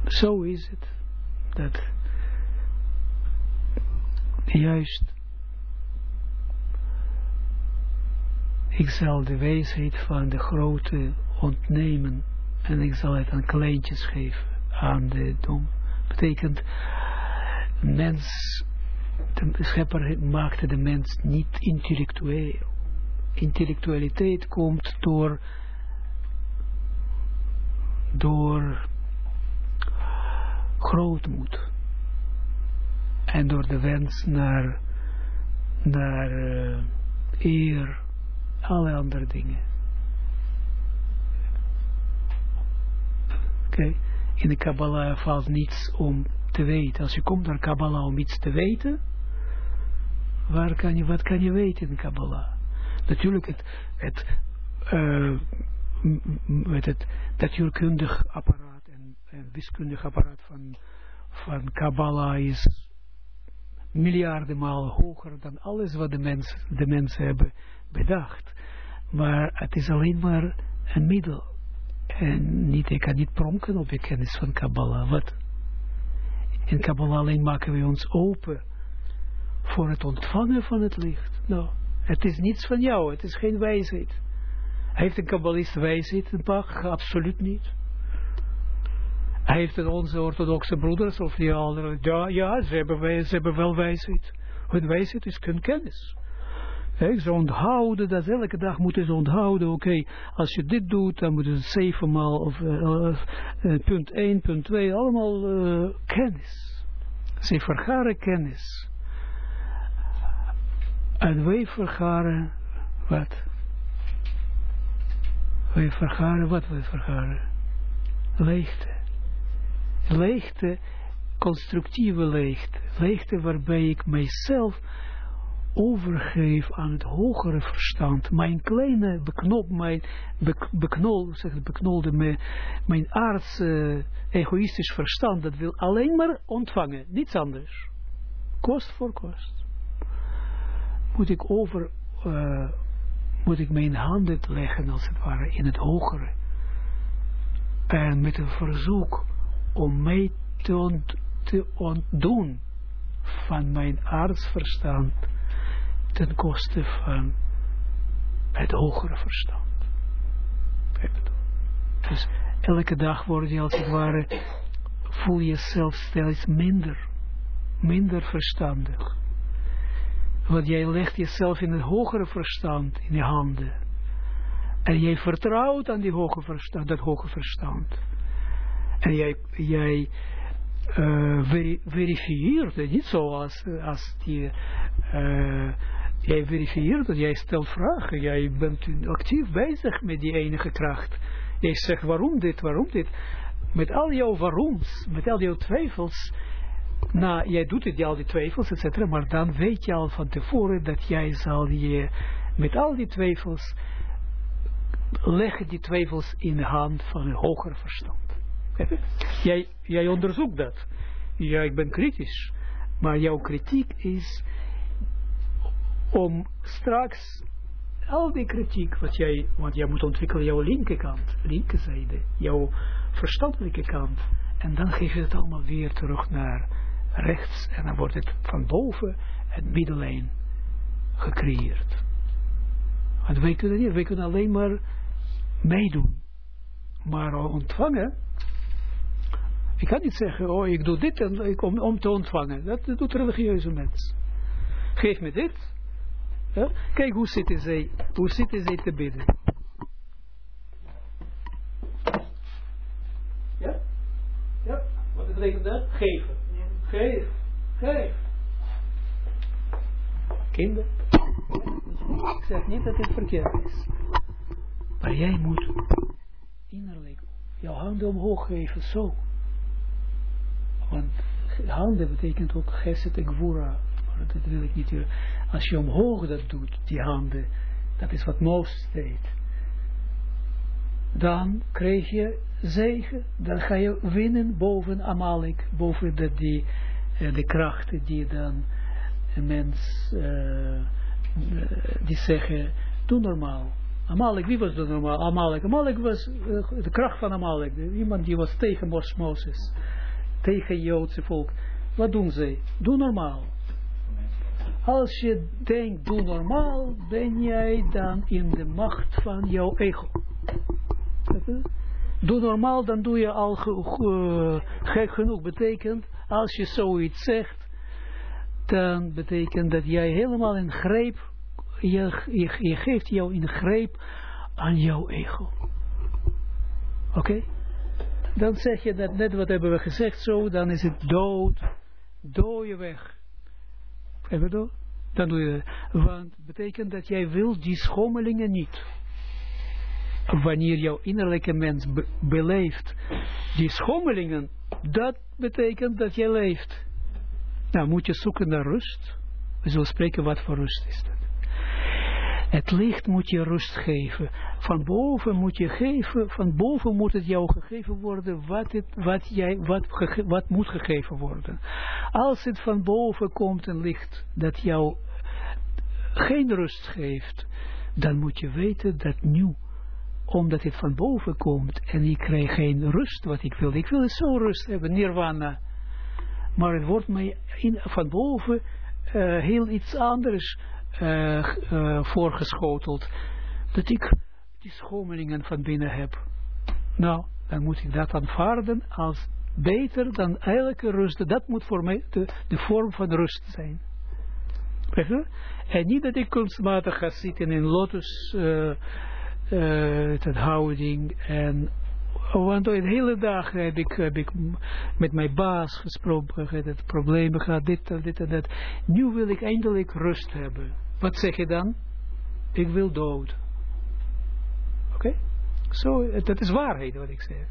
zo is het. Dat juist ik zal de wijsheid van de grote ontnemen en ik zal het aan kleintjes geven aan de dom. Betekent mens, de schepper maakte de mens niet intellectueel. Intellectualiteit komt door door grootmoed en door de wens naar naar uh, eer alle andere dingen. Oké? In de Kabbalah valt niets om te weten. Als je komt naar Kabbalah om iets te weten waar kan je, wat kan je weten in Kabbalah? Natuurlijk het het, uh, het natuurkundig apparaat en, en wiskundig apparaat van van Kabbalah is miljarden maal hoger dan alles wat de, mens, de mensen hebben bedacht. Maar het is alleen maar een middel. En niet, ik kan niet pronken op je kennis van Kabbalah. Wat? In Kabbalah alleen maken we ons open voor het ontvangen van het licht. Nou, het is niets van jou, het is geen wijsheid. Heeft een kabbalist wijsheid een pak? Absoluut niet. Heeft het onze orthodoxe broeders of die andere? Ja, ja ze, hebben, ze hebben wel wijsheid. Hun wijsheid is hun kennis. Ze onthouden dat, elke dag moeten ze onthouden, oké, als je dit doet, dan moeten ze zevenmaal, of uh, uh, punt 1, punt 2, allemaal kennis. Ze vergaren kennis. En wij vergaren, wat? Wij vergaren, wat wij vergaren? Leegte leegte, constructieve leegte, leegte waarbij ik mijzelf overgeef aan het hogere verstand, mijn kleine beknop, mijn bek, beknol, zeg, beknolde, mijn, mijn egoïstisch verstand, dat wil alleen maar ontvangen, niets anders. Kost voor kost. Moet ik over, uh, moet ik mijn handen leggen, als het ware, in het hogere. En met een verzoek om mij te, ont, te ontdoen van mijn aardsverstand ten koste van het hogere verstand. Dus elke dag word je als het ware, voel je jezelf steeds minder, minder verstandig. Want jij legt jezelf in het hogere verstand in je handen. En jij vertrouwt aan die hoge verstand, dat hoge verstand. En jij, jij uh, verifieert het niet zoals als die, uh, jij verifieert het, jij stelt vragen, jij bent actief bezig met die enige kracht. Jij zegt waarom dit, waarom dit. Met al jouw waaroms, met al jouw twijfels, nou, jij doet het, al die twijfels, et cetera, maar dan weet je al van tevoren dat jij zal je met al die twijfels leggen die twijfels in de hand van een hoger verstand. Jij, jij onderzoekt dat. Ja, ik ben kritisch. Maar jouw kritiek is om straks al die kritiek wat jij, want jij moet ontwikkelen jouw linkerkant, linkerzijde, jouw verstandelijke kant. En dan geef je het allemaal weer terug naar rechts. En dan wordt het van boven het middellijn gecreëerd. Want wij kunnen niet, wij kunnen alleen maar meedoen. Maar ontvangen, ik kan niet zeggen, oh ik doe dit om, te ontvangen. Dat, doet religieuze mens. Geef me dit. Kijk hoe zitten zij, hoe zitten zij te bidden. Ja? Ja? Wat betekent dat? Geven. Geef. Geef. Kinder. Ik zeg niet dat het verkeerd is. Maar jij moet innerlijk jouw handen omhoog geven, zo. Want handen betekent ook geset en gwura. Dat wil ik niet. Als je omhoog dat doet, die handen, dat is wat Mozes deed. Dan krijg je zegen, dan ga je winnen boven Amalek, boven de, die, eh, de krachten die dan een mens, uh, die zeggen, doe normaal. Amalek, wie was de normaal? Amalek. Amalek was de kracht van Amalek. Iemand die was tegen Moses, tegen Joodse volk. Wat doen ze? Doe normaal. Als je denkt, doe normaal, ben jij dan in de macht van jouw ego. Doe normaal, dan doe je al gek genoeg. Betekent, als je zoiets zegt, dan betekent dat jij helemaal in greep, je, je geeft jou in greep aan jouw ego. Oké? Dan zeg je dat net wat hebben we gezegd zo, dan is het dood, je weg. Even door? Dan doe je, want betekent dat jij wil die schommelingen niet wanneer jouw innerlijke mens beleeft die schommelingen, dat betekent dat jij leeft. Nou, moet je zoeken naar rust. We zullen spreken wat voor rust is dat. Het licht moet je rust geven. Van boven moet je geven, van boven moet het jou gegeven worden wat, het, wat, jij, wat, wat moet gegeven worden. Als het van boven komt een licht dat jou geen rust geeft, dan moet je weten dat nu omdat het van boven komt en ik krijg geen rust wat ik wil. Ik wil zo rust hebben, nirvana. Maar het wordt mij in, van boven uh, heel iets anders uh, voorgeschoteld. Dat ik die schommelingen van binnen heb. Nou, dan moet ik dat aanvaarden als beter dan elke rust. Dat moet voor mij de, de vorm van rust zijn. En niet dat ik kunstmatig ga zitten in lotus... Uh, uh, houding en want de hele dag heb ik, heb met mijn baas gesproken, het problemen gehad, dit, dit en dat. Nu wil ik eindelijk rust hebben. Wat zeg je dan? Ik wil dood. Oké? Zo, dat is waarheid wat ik zeg.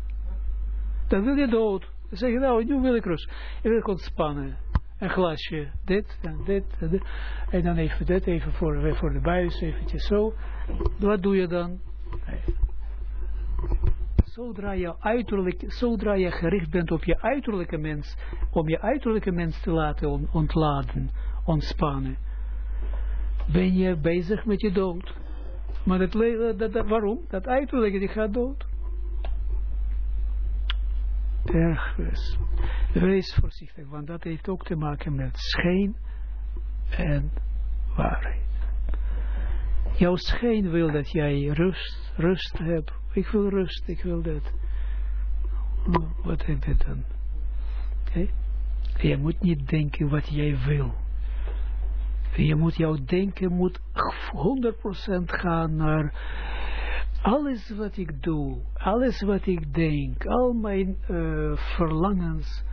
Dan wil je dood. Dan zeg je nou, nu wil ik rust. Ik wil ontspannen. Een glasje, dit en dit en dit. En dan even dit, even voor, voor de buis, eventjes zo. Wat doe je dan? Zodra je, uiterlijk, zodra je gericht bent op je uiterlijke mens, om je uiterlijke mens te laten ontladen, ontspannen, ben je bezig met je dood. Maar dat, dat, dat, waarom? Dat uiterlijke die gaat dood. Ergens. Wees voorzichtig, want dat heeft ook te maken met schijn en waarheid. Jouw schijn wil dat jij rust, rust hebt. Ik wil rust, ik wil dat. Wat heb je dan? Okay? Je moet niet denken wat jij wil. Je moet jouw denken moet 100% gaan naar alles wat ik doe, alles wat ik denk, al mijn uh, verlangens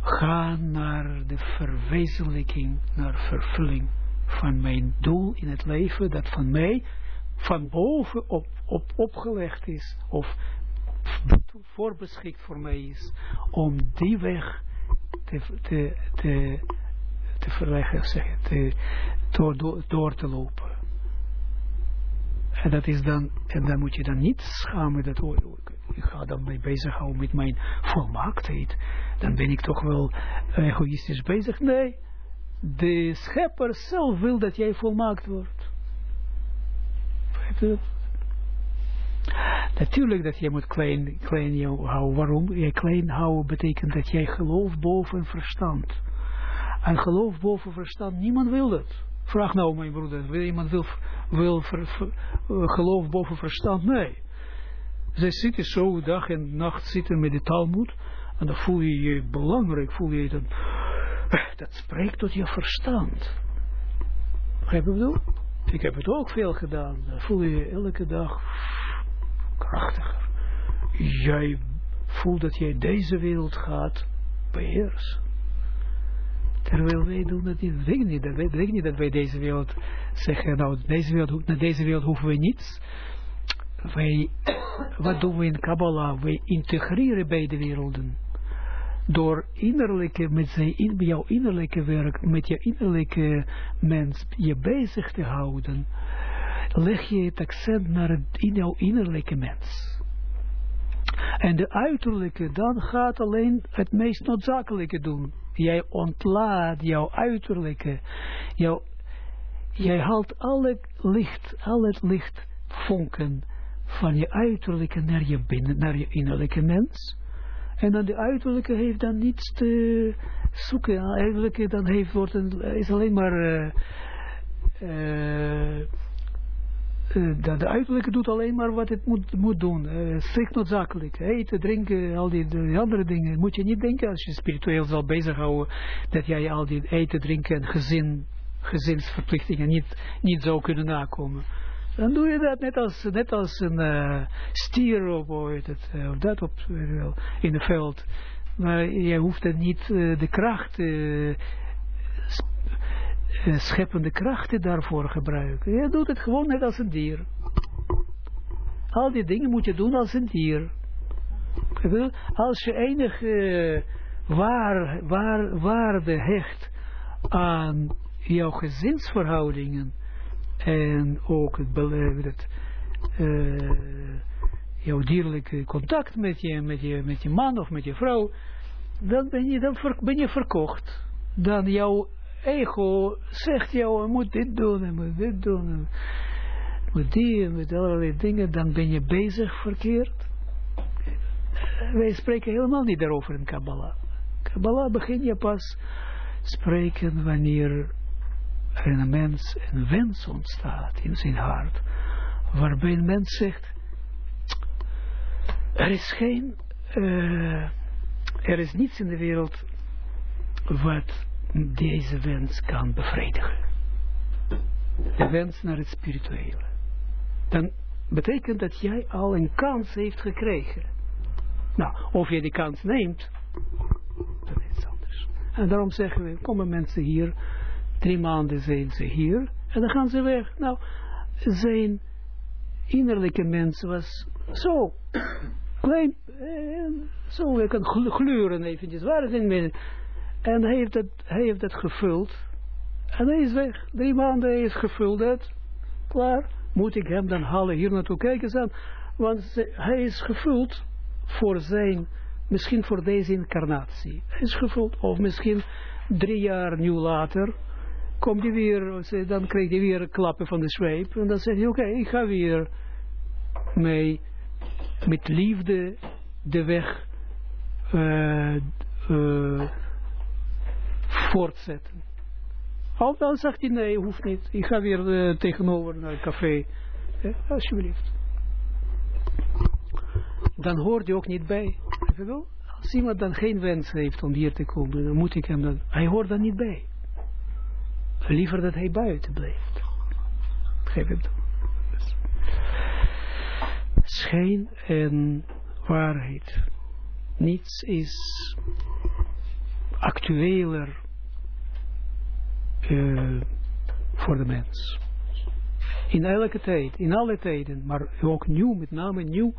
gaan naar de verwezenlijking, naar vervulling van mijn doel in het leven, dat van mij van boven op, op opgelegd is, of voorbeschikt voor mij is, om die weg te, te, te, te verleggen, zeg, te, door, door, te lopen. En dat is dan, en dan moet je dan niet schamen dat, oh, ik ga dan mee bezighouden met mijn volmaaktheid. Dan ben ik toch wel egoïstisch bezig. Nee, de schepper zelf wil dat jij volmaakt wordt. Natuurlijk dat je moet klein, klein houden. Waarom? Je klein houden betekent dat jij gelooft boven verstand. En geloof boven verstand, niemand wil dat. Vraag nou mijn broeder, wil iemand wil, wil uh, geloof boven verstand? Nee. Zij zitten zo dag en nacht zitten met de Talmud. En dan voel je je belangrijk, voel je dat dat spreekt tot je verstand. Begrijp je bedoel? Ik heb het ook veel gedaan. Dan voel je je elke dag krachtiger. Jij voelt dat jij deze wereld gaat beheersen. Terwijl wij doen dat niet. Weet niet, dat, weet niet dat wij deze wereld zeggen, nou, deze wereld, naar deze wereld hoeven we niets. Wij, wat doen we in Kabbalah? Wij integreren beide werelden. door innerlijke, met zijn, jouw innerlijke werk, met je innerlijke mens, je bezig te houden, leg je het accent naar het, in jouw innerlijke mens. En de uiterlijke, dan gaat alleen het meest noodzakelijke doen. Jij ontlaat jouw uiterlijke, jouw, jij haalt alle licht, al het licht vonken van je uiterlijke naar je binnen, naar je innerlijke mens. En dan de uiterlijke heeft dan niets te zoeken. Eigenlijk dan heeft, wordt een, is alleen maar... Uh, uh, de uiterlijke doet alleen maar wat het moet, moet doen. Uh, strikt noodzakelijk. Eten, drinken, al die, andere dingen. Moet je niet denken als je spiritueel zal bezighouden. Dat jij al die eten, drinken en gezin, gezinsverplichtingen niet, niet zou kunnen nakomen. Dan doe je dat net als, net als een uh, stier of, het, of dat op, in het veld. Maar je hoeft er niet de kracht, scheppende krachten daarvoor gebruiken. Je doet het gewoon net als een dier. Al die dingen moet je doen als een dier. Als je enige waar, waar, waarde hecht aan jouw gezinsverhoudingen, en ook het, het uh, jouw dierlijke contact met je, met, je, met je man of met je vrouw, dan ben je, dan ben je verkocht. Dan jouw ego zegt jou, je moet dit doen, en moet dit doen, en moet die, en met allerlei dingen, dan ben je bezig verkeerd. Wij spreken helemaal niet daarover in Kabbalah. Kabbalah begin je pas spreken wanneer er een mens een wens ontstaat in zijn hart, waarbij een mens zegt, er is geen, uh, er is niets in de wereld wat deze wens kan bevredigen. De wens naar het spirituele. Dan betekent dat jij al een kans heeft gekregen. Nou, of je die kans neemt, dat is iets anders. En daarom zeggen we, komen mensen hier Drie maanden zijn ze hier en dan gaan ze weg. Nou, zijn innerlijke mens was zo klein, eh, zo, ik kan gluren eventjes, waar is in En hij heeft, het, heeft het gevuld en hij is weg. Drie maanden is gevuld, het, klaar. Moet ik hem dan halen hier naartoe kijken aan, want hij is gevuld voor zijn, misschien voor deze incarnatie. Hij is gevuld, of misschien drie jaar nieuw later, komt hij weer, dan krijgt hij weer klappen van de zweep. En dan zegt hij, oké, ik ga weer mee met liefde de weg uh, uh, voortzetten. Al dan zegt hij, nee, hoeft niet. Ik ga weer uh, tegenover naar het café. Eh, alsjeblieft. Dan hoort hij ook niet bij. Als iemand dan geen wens heeft om hier te komen, dan moet ik hem dan... Hij hoort dan niet bij liever dat hij buiten blijft. Geef hem Schijn en waarheid. Niets is actueler uh, voor de mens. In elke tijd, in alle tijden, maar ook nieuw, met name nieuw,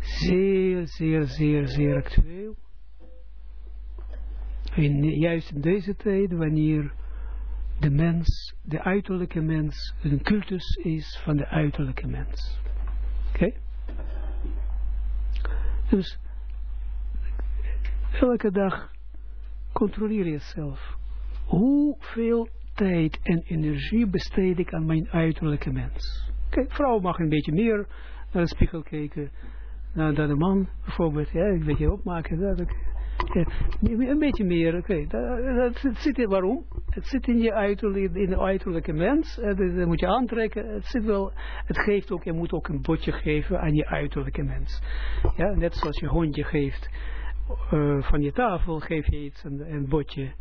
zeer, zeer, zeer, zeer actueel. En juist in deze tijd, wanneer de mens, de uiterlijke mens, een cultus is van de uiterlijke mens. Oké? Dus elke dag controleer jezelf. Hoeveel tijd en energie besteed ik aan mijn uiterlijke mens? Kijk, vrouw mag een beetje meer naar de spiegel kijken dan de man bijvoorbeeld. Ja, een beetje opmaken. Dat, een beetje meer, oké. Het zit waarom? Het zit in je uiterlijke, in de uiterlijke mens. Dat moet je aantrekken. Het zit wel, het geeft ook, je moet ook een botje geven aan je uiterlijke mens. Ja, net zoals je hondje geeft uh, van je tafel, geef je iets een, een botje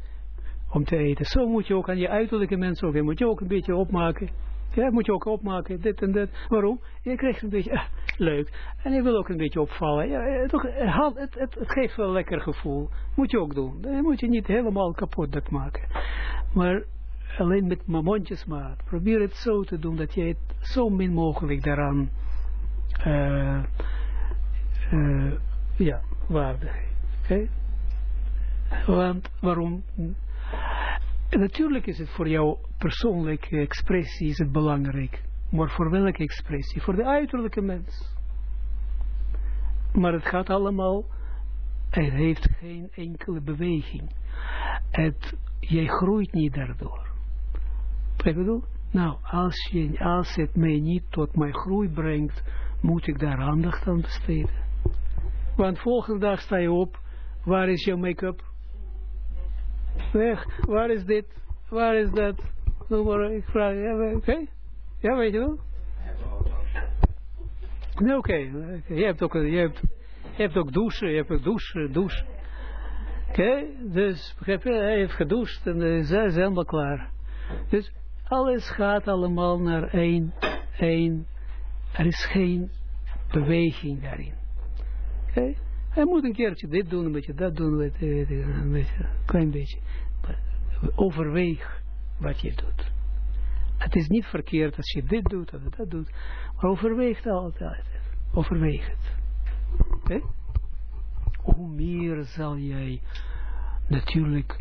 om te eten. Zo moet je ook aan je uiterlijke mens ook, je moet je ook een beetje opmaken. Ja, moet je ook opmaken, dit en dat. Waarom? Je krijgt een beetje, eh, leuk. En je wil ook een beetje opvallen. Ja, eh, eh, het, het, het, geeft wel een lekker gevoel. Moet je ook doen. Dan moet je niet helemaal kapot dat maken. Maar alleen met mondjesmaat. Probeer het zo te doen dat je het zo min mogelijk daaraan uh, ja, waarde. Oké? Want waarom? Natuurlijk is het voor jouw persoonlijke expressie is het belangrijk. Maar voor welke expressie? Voor de uiterlijke mens. Maar het gaat allemaal, het heeft geen enkele beweging. Het, jij groeit niet daardoor. Ik bedoel, nou, als, je, als het mij niet tot mijn groei brengt, moet ik daar aandacht aan besteden. Want volgende dag sta je op, waar is jouw make-up? Weg, waar is dit? Waar is dat? Noem maar, ik vraag, ja, oké? Ja, weet je wel? Nee, oké. Je hebt ook, je hebt, je hebt ook douchen, je hebt ook douche, douche. Oké, dus, begrijp je, hij heeft gedoucht en zij is helemaal klaar. Dus alles gaat allemaal naar één, één. Er is geen beweging daarin. Oké? Hij moet een keertje dit doen, een beetje dat doen, een beetje, een klein beetje. Overweeg wat je doet. Het is niet verkeerd als je dit doet of dat doet, maar overweeg het altijd. Overweeg het. Oké? Hoe meer zal jij natuurlijk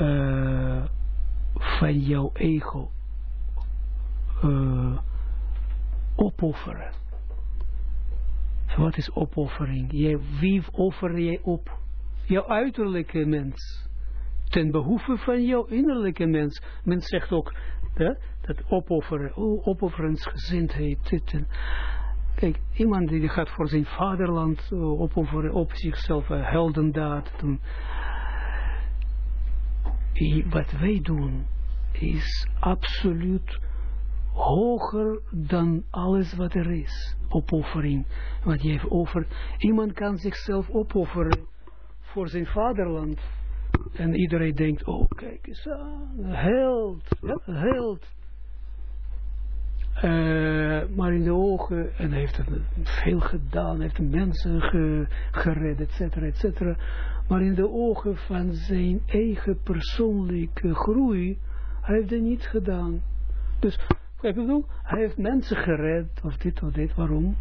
uh, van jouw ego uh, opofferen. Wat is opoffering? Wie offer jij op? Jouw uiterlijke mens. Ten behoeve van jouw innerlijke mens. Men zegt ook ja, dat opofferen, opofferensgezindheid. Kijk, iemand die gaat voor zijn vaderland opofferen, op zichzelf een heldendaad wat wij doen is absoluut hoger dan alles wat er is. Opoffering. Wat je offert. Iemand kan zichzelf opofferen voor zijn vaderland. En iedereen denkt, oh kijk eens aan, held, held. Uh, maar in de ogen, en heeft veel gedaan, heeft mensen ge, gered, et cetera, et cetera maar in de ogen van zijn eigen persoonlijke groei, hij heeft het niet gedaan. Dus, ik bedoel, hij heeft mensen gered, of dit of dit, waarom?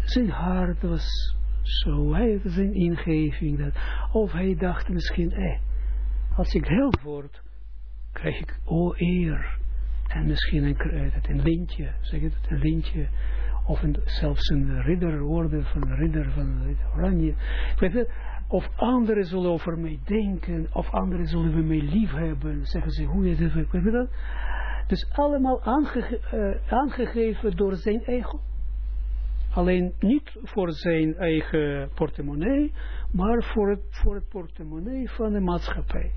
Zijn hart was zo, hij heeft zijn ingeving, dat, of hij dacht misschien, eh, als ik held word, krijg ik oh eer, en misschien een, een lintje, zeg het, een lintje, of zelfs een ridder worden van een ridder van oranje. Of anderen zullen over mij denken, of anderen zullen we mij lief hebben, zeggen ze, hoe je het dat? Dus allemaal uh, aangegeven door zijn ego. Alleen niet voor zijn eigen portemonnee, maar voor het, voor het portemonnee van de maatschappij.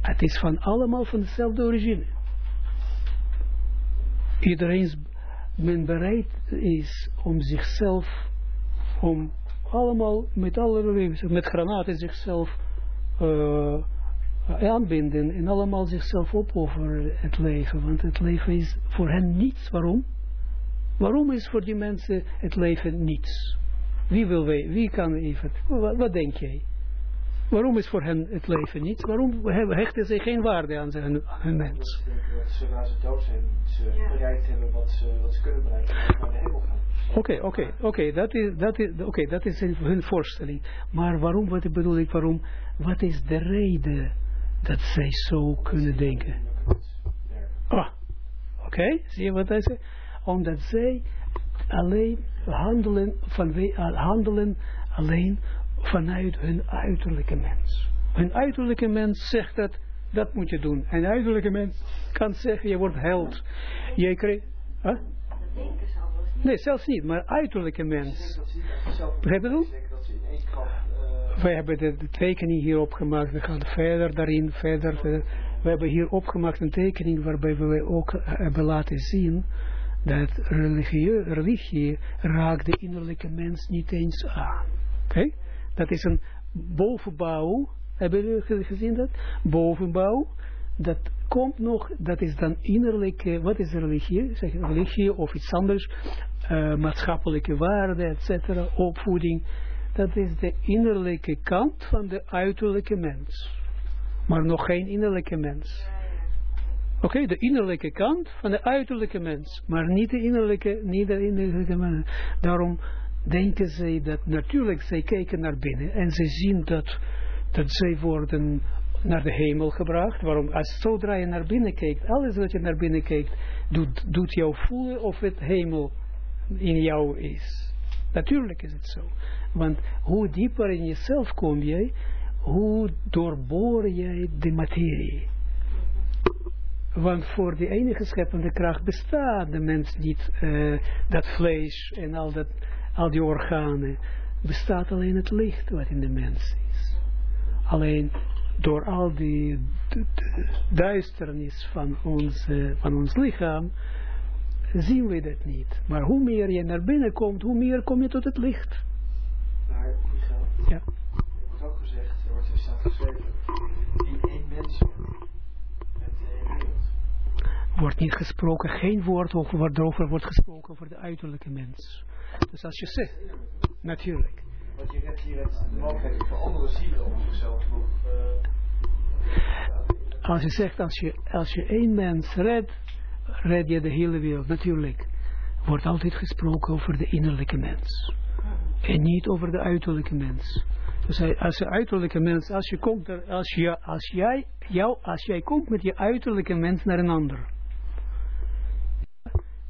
Het is van allemaal van dezelfde origine. Iedereen men bereid is om zichzelf, om allemaal met allerlei, met granaten zichzelf uh, aanbinden en allemaal zichzelf opofferen het leven. Want het leven is voor hen niets. Waarom? Waarom is voor die mensen het leven niets? Wie wil wij, wie kan even, wat, wat denk jij? Waarom is voor hen het leven niets? Waarom hechten ze geen waarde aan hun, hun mens? Zodra ze dood zijn, ze bereikt hebben wat ze, wat ze kunnen bereiken, naar de hemel gaan. Oké, oké, oké, dat is, dat is, oké, dat is hun voorstelling. Maar waarom, wat bedoel ik, waarom, wat is de reden dat zij zo kunnen denken? Ah, oké, zie je wat hij zegt? Omdat zij alleen handelen, van, handelen alleen vanuit hun uiterlijke mens. Hun uiterlijke mens zegt dat, dat moet je doen. En uiterlijke mens kan zeggen, je wordt held. Jij krijgt... Huh? Nee, zelfs niet, maar uiterlijke mens. Begrijp je dat? Wij hebben de, tekening hier opgemaakt. We gaan verder daarin, verder. We hebben hier opgemaakt een tekening waarbij we ook hebben laten zien dat religie, religie raakt de innerlijke mens niet eens aan. Oké? Dat is een bovenbouw. Hebben jullie gezien dat? Bovenbouw. Dat komt nog, dat is dan innerlijke, wat is religie? Zeg religie of iets anders uh, maatschappelijke waarden, etc., opvoeding, dat is de innerlijke kant van de uiterlijke mens. Maar nog geen innerlijke mens. Oké, de innerlijke kant van de uiterlijke mens, maar niet de innerlijke, niet de innerlijke mens. Daarom denken zij dat, natuurlijk, zij kijken naar binnen en ze zien dat, dat zij worden naar de hemel gebracht. Waarom? Als zodra je naar binnen kijkt, alles wat je naar binnen kijkt, doet, doet jou voelen of het hemel in jou is. Natuurlijk is het zo. Want hoe dieper in jezelf kom jij, hoe doorboor jij de materie. Want voor die enige scheppende kracht bestaat de mens niet, uh, dat vlees en al, dat, al die organen. Bestaat alleen het licht wat in de mens is. Alleen door al die duisternis van ons, van ons lichaam, zien we dat niet. Maar hoe meer je naar binnen komt, hoe meer kom je tot het licht. Maar, Michael, ja. er wordt ook gezegd, er wordt er staat geschreven, in één mens met de hele wereld. Wordt niet gesproken, geen woord over, waarover wordt gesproken over de uiterlijke mens. Dus als je zegt, natuurlijk. Want je hebt hier het de mogelijkheid voor andere zielen om zichzelf nog... Uh, als je zegt, als je, als je één mens redt, red je de hele wereld. Natuurlijk wordt altijd gesproken over de innerlijke mens. En niet over de uiterlijke mens. Dus als de uiterlijke mens, als je komt, als, je, als, jij, jou, als jij komt met je uiterlijke mens naar een ander.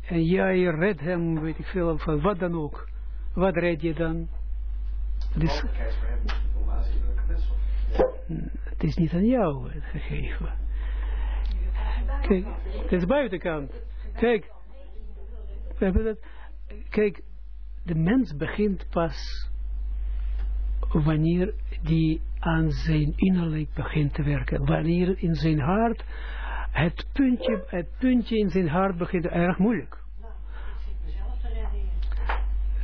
En jij redt hem, weet ik veel, van wat dan ook. Wat red je dan? Dus, het is niet aan jou gegeven. Kijk, het is buitenkant. Kijk, we hebben dat. Kijk, de mens begint pas wanneer die aan zijn innerlijk begint te werken. Wanneer in zijn hart het puntje, het puntje in zijn hart begint erg moeilijk.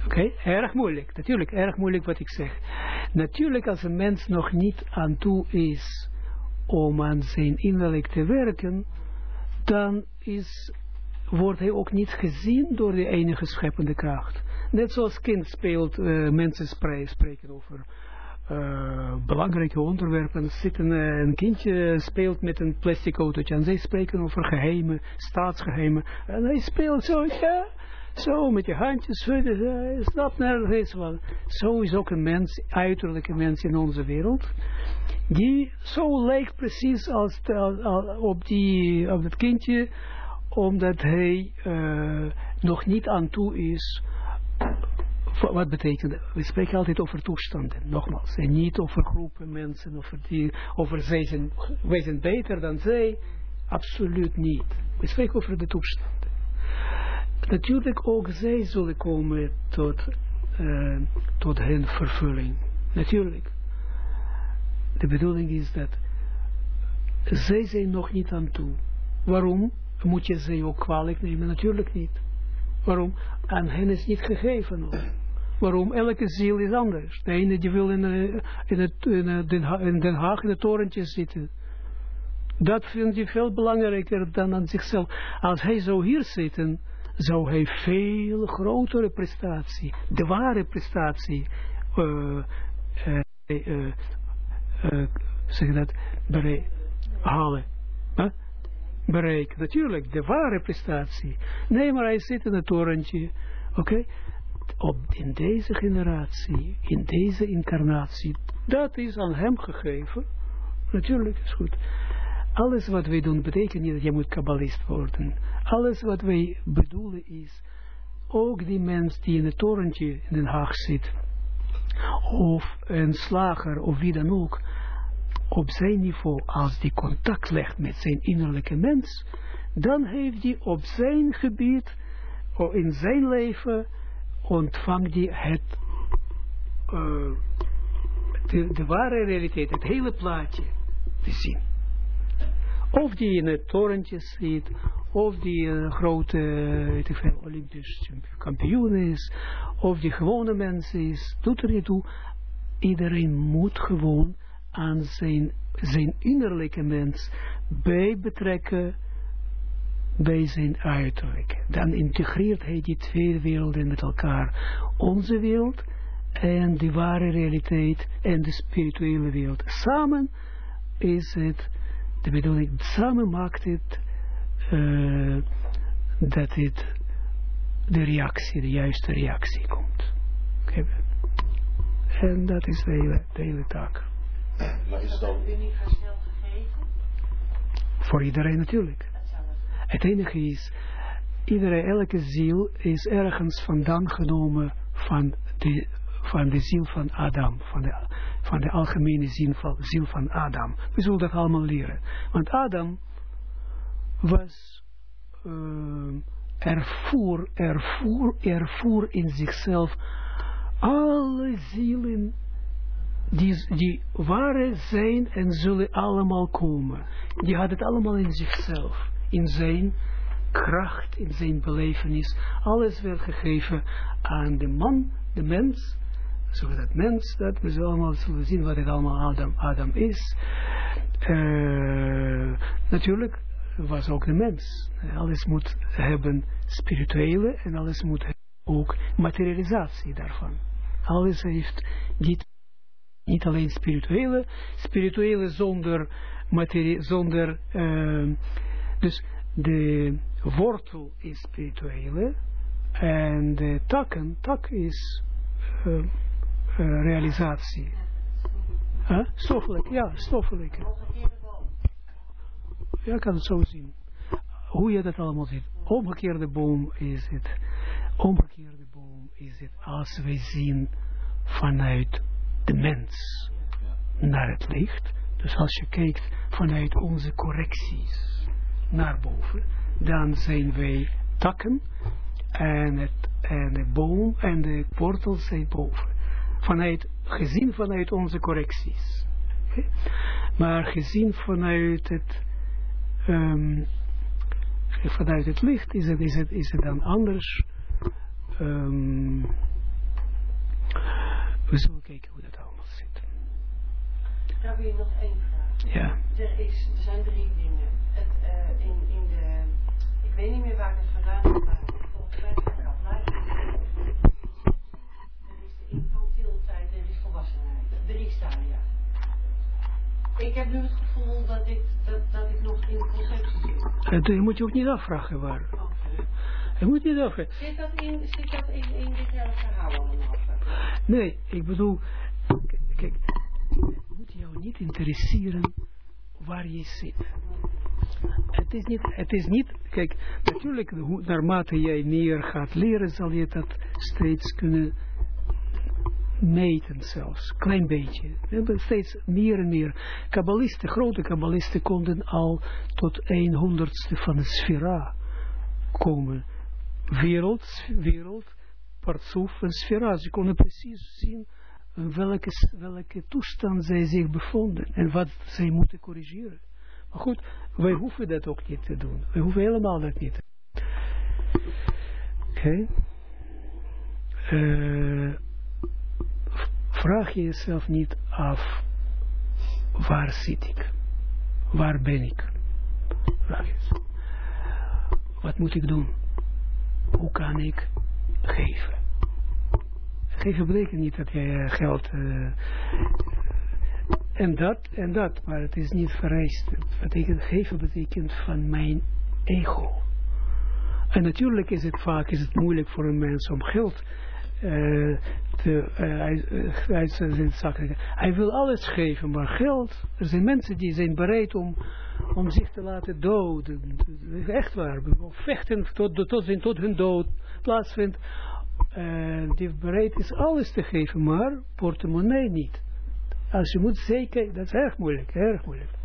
Oké, erg moeilijk. Natuurlijk, erg moeilijk wat ik zeg. Natuurlijk als een mens nog niet aan toe is om aan zijn innerlijk te werken, dan is, wordt hij ook niet gezien door de enige scheppende kracht. Net zoals kind speelt, uh, mensen spreken over uh, belangrijke onderwerpen. Uh, een kindje speelt met een plastic autootje en zij spreken over geheimen, staatsgeheimen. En hij speelt zo, ja, zo met je handjes, hij snapt nergens van. Zo is ook een mens, uiterlijke mens in onze wereld die zo lijkt precies als, op, die, op dat kindje, omdat hij uh, nog niet aan toe is. Wat betekent We spreken altijd over toestanden, nogmaals. En niet over groepen mensen, over, die, over zij zijn, wij zijn beter dan zij. Absoluut niet. We spreken over de toestanden. Natuurlijk ook zij zullen komen tot, uh, tot hun vervulling. Natuurlijk de bedoeling is dat zij zijn nog niet aan toe. Waarom? Moet je ze ook kwalijk nemen? Natuurlijk niet. Waarom? Aan hen is niet gegeven. Waarom? Elke ziel is anders. De ene die wil in, eh, in, het, in, eh, Den, in Den Haag in het torentje zitten. Dat vindt hij veel belangrijker dan aan zichzelf. Als hij zou hier zitten, zou hij veel grotere prestatie, de ware prestatie, uh, uh, uh, zeg dat, bereik, halen. Bereiken. Natuurlijk, de ware prestatie. Nee, maar hij zit in het torentje. Oké? Op In deze generatie, in deze incarnatie, dat is aan hem gegeven. Natuurlijk, is goed. Alles wat wij doen betekent niet dat je moet kabbalist worden. Alles wat wij bedoelen is, ook die mens die in het torentje in Den Haag zit, of een slager of wie dan ook, op zijn niveau, als die contact legt met zijn innerlijke mens, dan heeft hij op zijn gebied, in zijn leven, ontvangt hij het, uh, de, de ware realiteit, het hele plaatje te zien. Of die in het torentje zit, of die een grote, weet ik veel, Olympisch kampioen is, of die gewone mens is, doet er niet toe. Iedereen moet gewoon aan zijn, zijn innerlijke mens bij betrekken bij zijn uiterlijke. Dan integreert hij die twee werelden met elkaar. Onze wereld en de ware realiteit en de spirituele wereld. Samen is het, de bedoeling, samen maakt het uh, dat het de reactie, de juiste reactie komt. En dat is de hele, de hele taak. Maar is het dan... universeel gegeven? Voor iedereen natuurlijk. Het enige is, iedere, elke ziel is ergens vandaan genomen van de, van de ziel van Adam, van de, van de algemene ziel van, Adam. We zullen dat allemaal leren. Want Adam was, uh, ervoer, ervoer, ervoer in zichzelf alle zielen die, die waren, zijn en zullen allemaal komen. Die had het allemaal in zichzelf, in zijn kracht, in zijn belevenis. Alles werd gegeven aan de man, de mens, zoals dat mens, dat we zullen allemaal zullen zien wat het allemaal Adam, Adam is. Uh, natuurlijk was ook de mens. Alles moet hebben spirituele en alles moet ook materialisatie daarvan. Alles heeft niet, niet alleen spirituele, spirituele zonder materie, zonder, uh, dus de wortel is spirituele en de takken, tak is uh, uh, realisatie. Huh? Stoffelijk, ja, stoffelijk. Ja, kan het zo zien. Hoe je dat allemaal ziet. Omgekeerde boom is het. Omgekeerde boom is het als wij zien vanuit de mens naar het licht. Dus als je kijkt vanuit onze correcties naar boven, dan zijn wij takken en, het, en de boom en de wortels zijn boven. Vanuit, gezien vanuit onze correcties. Okay? Maar gezien vanuit het um, vanuit het licht is het, is het, is het dan anders. Um, we zullen kijken hoe dat allemaal zit. Dan heb je nog één vraag. Ja. Er, is, er zijn drie dingen. Het, uh, in, in de, ik weet niet meer waar ik het vandaan heb, maar volgens mij is het afleiding. Er is de infantiel tijd, er is volwassenheid. Drie stadia. Ik heb nu het gevoel dat ik, dat, dat ik nog in de conceptie zit. Dat moet je ook niet afvragen waar. Je moet niet afvragen. Zit dat in, zit dat in, in dit hele verhaal allemaal? Nee, ik bedoel, kijk, het moet jou niet interesseren waar je zit. Het is niet, het is niet, kijk, natuurlijk, naarmate jij meer gaat leren, zal je dat steeds kunnen meten zelfs, klein beetje. Steeds meer en meer. Kabbalisten, grote kabbalisten konden al tot een honderdste van de sfera komen. Wereld, wereld, partsoef en sfera. Ze konden precies zien welke, welke toestand zij zich bevonden en wat zij moeten corrigeren. Maar goed, wij hoeven dat ook niet te doen. Wij hoeven helemaal dat niet. Oké. Okay. Uh, vraag je jezelf niet af, waar zit ik? Waar ben ik? Vraag Wat moet ik doen? Hoe kan ik geven? Geven betekent niet dat jij geld... Uh, en dat, en dat, maar het is niet vereist. Betekent, geven betekent van mijn ego. En natuurlijk is het vaak is het moeilijk voor een mens om geld uit zijn zakken. Hij wil alles geven, maar geld. Er zijn mensen die zijn bereid om, om zich te laten doden. Echt waar. Vechten tot, tot, tot hun dood plaatsvindt. Uh, die bereid is alles te geven, maar portemonnee niet. Als je moet zeker, dat is erg moeilijk, erg moeilijk.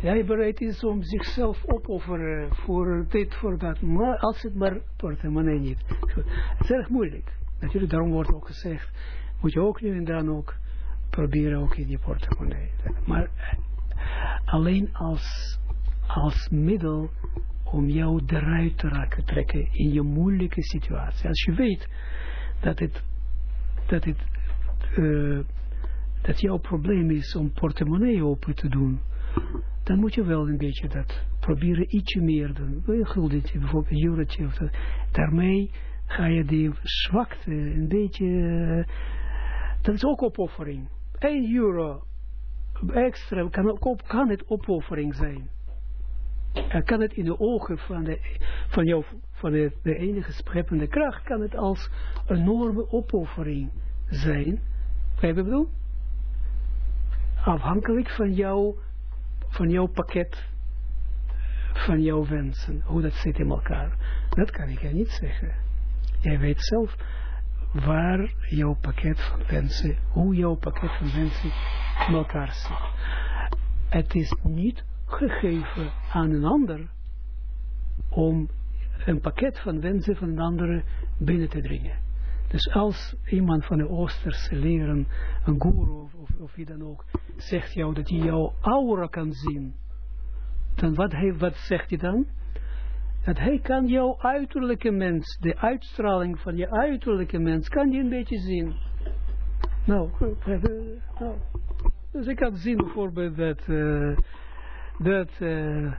Hij bereid is om zichzelf opofferen voor dit, voor dat, maar als het maar portemonnee niet. Het is erg moeilijk. Natuurlijk, daarom wordt ook gezegd, moet je ook nu en dan ook proberen ook in je portemonnee. Maar eh, alleen als, als middel om jou eruit te trekken in je moeilijke situatie. Als je weet dat het, dat het, uh, dat jouw probleem is om portemonnee open te doen, dan moet je wel een beetje dat proberen ietsje meer doen. Een guldetje, bijvoorbeeld een eurotje. Of dat. Daarmee ga je die zwakte een beetje... Uh, dat is ook opoffering. 1 euro extra kan, ook, kan het opoffering zijn. hij kan het in de ogen van, de, van, jou, van de, de enige scheppende kracht, kan het als een enorme opoffering zijn. Wat je bedoel? Afhankelijk van, jou, van jouw pakket, van jouw wensen, hoe dat zit in elkaar. Dat kan ik je niet zeggen. Jij weet zelf waar jouw pakket van wensen, hoe jouw pakket van wensen in elkaar zit. Het is niet gegeven aan een ander om een pakket van wensen van een andere binnen te dringen. Dus als iemand van de Oosterse leren, een guru of, of, wie dan ook, zegt jou dat hij jouw aura kan zien, dan wat, hij, wat zegt hij dan? Dat hij kan jouw uiterlijke mens, de uitstraling van je uiterlijke mens, kan die een beetje zien. Nou, nou. dus ik kan zien bijvoorbeeld dat, uh, dat, uh,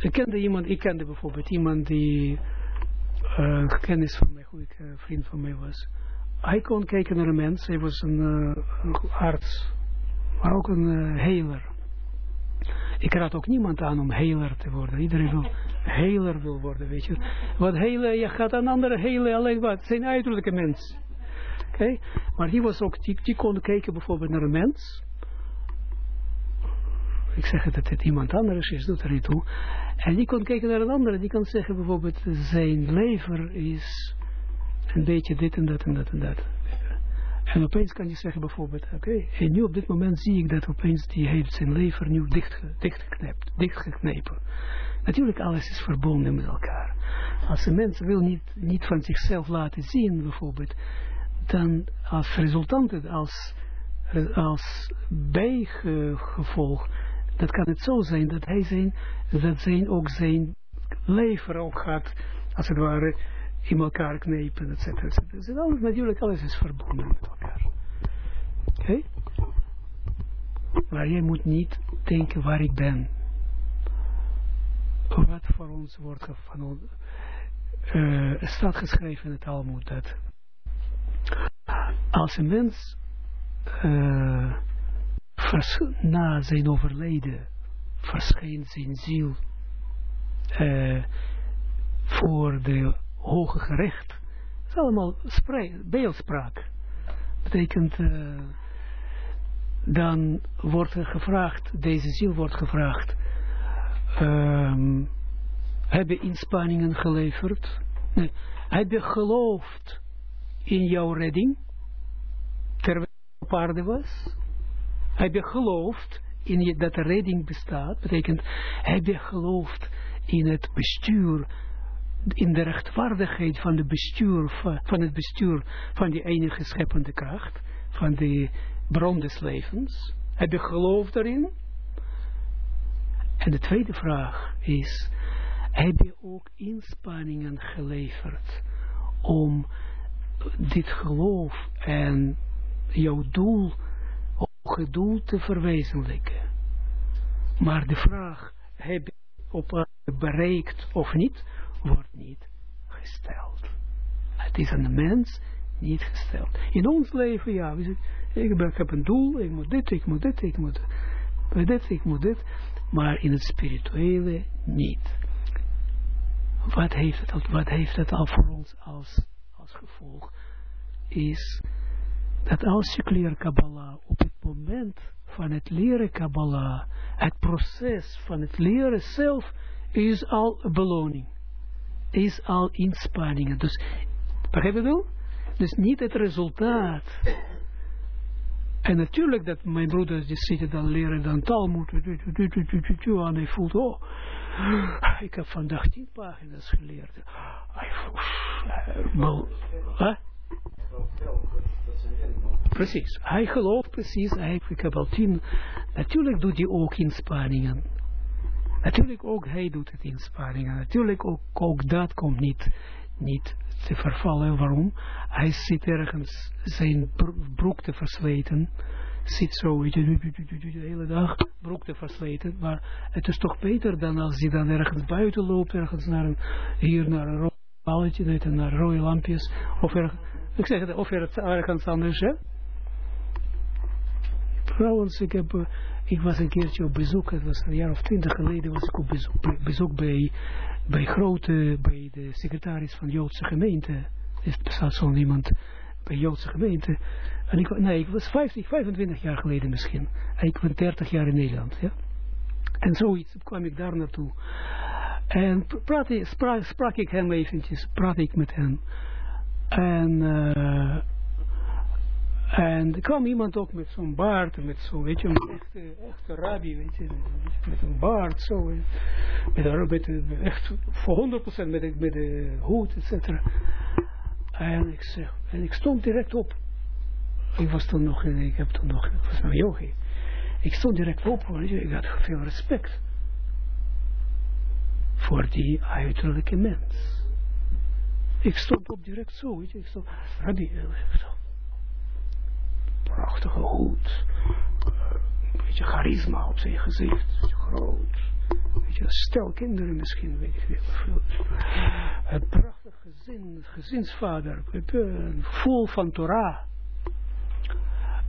ik kende iemand, ik kende bijvoorbeeld iemand die uh, kennis van mij, goede uh, vriend van mij was. Hij kon kijken naar een mens, hij was een, een arts, maar ook een heler. Ik raad ook niemand aan om heler te worden. Iedereen wil heler wil worden, weet je. Wat helen, je gaat een andere helen, alleen wat, zijn uiterlijke mens. Oké, maar die was ook, die, die kon kijken bijvoorbeeld naar een mens. Ik zeg het dat het iemand anders is, doet er niet toe. En die kon kijken naar een andere, die kan zeggen bijvoorbeeld, zijn lever is een beetje dit en dat en dat en dat. En opeens kan je zeggen bijvoorbeeld, oké, en nu op dit moment zie ik dat opeens die heeft zijn lever nu dichtgeknepen. dichtgeknepen. Natuurlijk, alles is verbonden met elkaar. Als een mens wil niet, niet van zichzelf laten zien, bijvoorbeeld, dan als resultant, als, als bijgevolg, dat kan het zo zijn dat hij zijn, dat zijn ook zijn lever ook gaat, als het ware, in elkaar knepen, et cetera, et cetera. Dus natuurlijk, alles is verbonden met elkaar. Oké? Maar jij moet niet denken waar ik ben. Wat voor ons wordt van uh, staat geschreven in het Talmud dat als een mens uh, na zijn overlijden verschijnt zijn ziel uh, voor de hoge gerecht. Het is allemaal beeldspraak. Betekent, uh, dan wordt er gevraagd, deze ziel wordt gevraagd, um, heb je inspanningen geleverd? Nee, je geloofd in jouw redding, terwijl je op aarde was? Heb je geloofd in je, dat de redding bestaat? Betekent, heb je geloofd in het bestuur in de rechtvaardigheid van, de bestuur, van het bestuur van die enige scheppende kracht, van de bron des levens. Heb je geloof daarin? En de tweede vraag is, heb je ook inspanningen geleverd om dit geloof en jouw doel, hoge doel te verwezenlijken? Maar de vraag, heb je op bereikt of niet, wordt niet gesteld. Het is aan de mens niet gesteld. In ons leven, ja, ik, ik heb een doel, ik moet dit, ik moet dit, ik moet dit, ik moet dit, maar in het spirituele niet. Wat heeft het wat heeft het al voor ons als, als gevolg? Is dat als je leert Kabbalah op het moment van het leren Kabbalah, het proces van het leren zelf, is al beloning is al inspanningen. Dus, begrijp je wel? Dus niet het resultaat. En natuurlijk dat mijn broeders die zitten dan leren dan Talmud. En hij voelt, oh, ik heb vandaag tien pagina's geleerd. Precies, hij gelooft precies, hij, al tien. Natuurlijk doet hij ook inspanningen. Natuurlijk ook hij doet het inspanningen. Natuurlijk ook, ook dat komt niet, niet te vervallen. Waarom? Hij zit ergens zijn broek te versleten. Zit zo de hele dag broek te versleten. Maar het is toch beter dan als hij dan ergens buiten loopt. Ergens naar een, hier naar een balletje, naar rode lampjes. Of, er, ik zeg het, of ergens anders. Hè? Trouwens, ik, heb, ik was een keertje op bezoek, het was een jaar of twintig geleden, was ik op bezoek, bezoek bij, bij grote, bij de secretaris van Joodse gemeente. Er bestaat zo'n iemand bij Joodse gemeente. En ik, nee, ik was 50, 25 jaar geleden misschien. En ik was 30 jaar in Nederland, ja. En zoiets kwam ik daar naartoe. En praat, ik- sprak, ik hem eventjes, praat ik met hem. En, en er kwam iemand ook met zo'n baard, met zo'n, weet je, een echte, echte rabbi, weet je, met een baard, zo, met, een, met een, echt voor 100% met, de- met de hoed, et cetera. En ik zeg, en ik stond direct op. Ik was toen nog, ik heb toen nog, ik was nog yogi. Ik stond direct op, weet je, ik had veel respect voor die uiterlijke mens. Ik stond op direct zo, weet je, ik stond, Rabbi, eh, zo. Prachtige hoed, eh, een beetje charisma op zijn gezicht, groot. Je, stel kinderen misschien, weet ik niet. Een prachtig gezin, gezinsvader, eh, vol van Torah.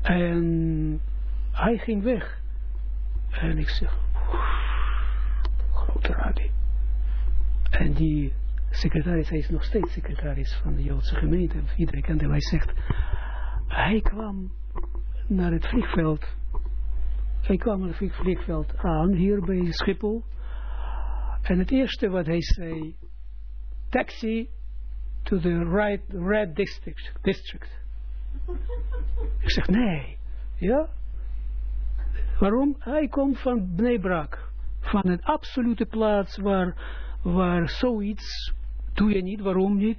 En hij ging weg. En ik zeg, grote rabbi. En die secretaris, hij is nog steeds secretaris van de Joodse gemeente. Iedereen kent hem. Hij zegt, hij kwam naar het vliegveld. Hij kwam naar het vlieg- vliegveld aan, hier bij Schiphol. En het eerste wat hij zei, taxi to the right, red district. district. Ik zeg, nee. Ja? Waarom? Hij komt van Bnebrak. Van een absolute plaats waar, waar zoiets doe je niet. Waarom niet?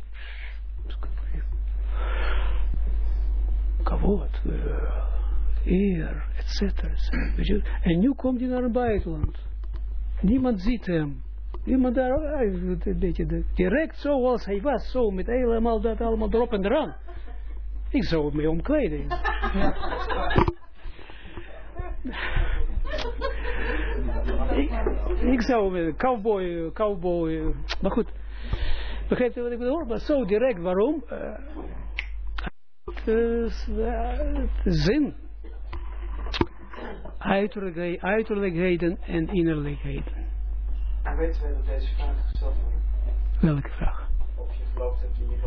Kavod, eh, eer, et cetera, et cetera. Weet je? En nu komt hij naar het buitenland. Niemand ziet hem. Niemand daar, is een beetje direct zoals hij was, zo met helemaal dat allemaal erop en eraan. Ik zou mee omkleden. ik, ik zou met een cowboy, eh, cowboy, eh, maar goed. Begrijpt u wat ik bedoel? Maar zo direct, waarom? Eh, het eh, het zin. Uiterlijkheden en innerlijkheden. En weten wij dat deze vragen gesteld worden? Welke vraag? Of je gelooft hebt in je?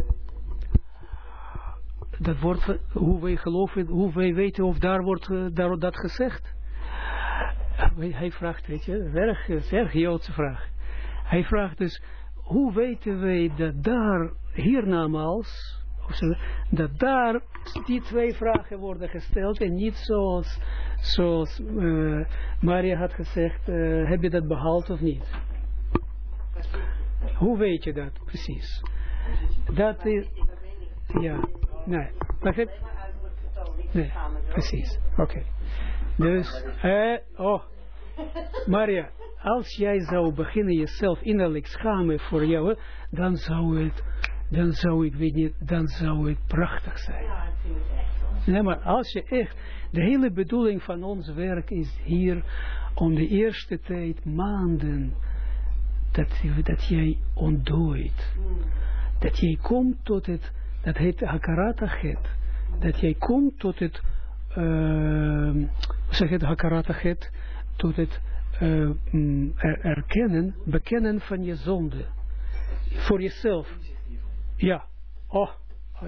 Dat wordt, hoe wij geloven, hoe wij weten of daar wordt daar, dat gezegd. Hij vraagt, weet je, een erg, erg Joodse vraag. Hij vraagt dus, hoe weten wij dat daar, hiernamaals, dat daar die twee vragen worden gesteld en niet zoals, zoals eh, Maria had gezegd, eh, heb je dat behaald of niet? Hoe weet je dat precies? Dat is, ja, nee, begrijp Nee, precies. Oké. Dus, eh, oh, Maria, als jij zou beginnen jezelf innerlijk schamen voor jou, dan zou het, dan zou ik weet niet, dan zou het prachtig zijn. Ja, ik echt. Nee, maar als je echt, de hele bedoeling van ons werk is hier om de eerste tijd, maanden, dat, dat jij ontdooit. Dat jij komt tot het, dat heet Hakaratachet. Dat jij komt tot het, uh, zeg het, Hakaratachet, tot het uh, er- erkennen, bekennen van je zonde. Voor jezelf. Ja. Oh,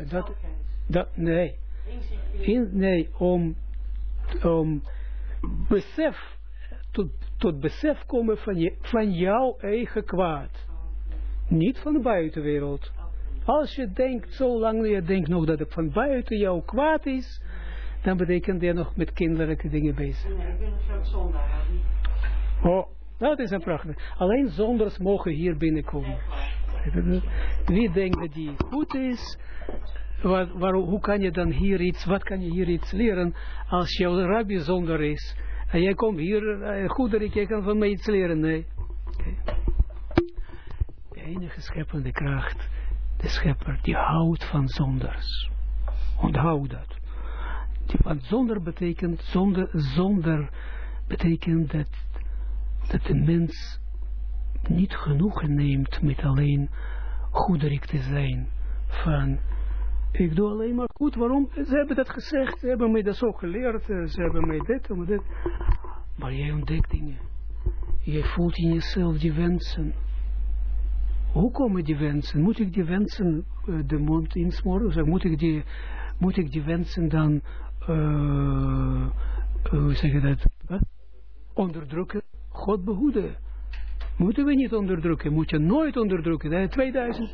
dat, dat, nee. In, nee, om, om besef, tot, tot besef komen van, je, van jouw eigen kwaad. Niet van de buitenwereld. Als je denkt, zolang je denkt nog dat het van buiten jou kwaad is, dan betekent je nog met kinderlijke dingen bezig. Nee, ik ben een zondaar. Oh, dat is een prachtig. Alleen zonders mogen hier binnenkomen. Wie denkt dat die goed is, wat, hoe kan je dan hier iets, wat kan je hier iets leren als jouw rabbi zonder is? En jij komt hier, uh, goederik, jij kan van mij iets leren, nee. De enige scheppende kracht, de schepper, die houdt van zonders. Onthoud dat. Die, want zonder betekent, zonder, zonder betekent dat, dat de mens niet genoegen neemt met alleen goederik te zijn van Ik doe alleen maar goed. Waarom? Ze hebben dat gezegd. Ze hebben mij dat zo geleerd. eh, Ze hebben mij dit en dit. Maar jij ontdekt dingen. Jij voelt in jezelf die wensen. Hoe komen die wensen? Moet ik die wensen eh, de mond insmoren? Zeg, moet, ik die, moet ik die wensen dan, eh, hoe zeg je dat, onderdrukken? God behoede. Moeten we niet onderdrukken? Moet je nooit onderdrukken. Dat 2000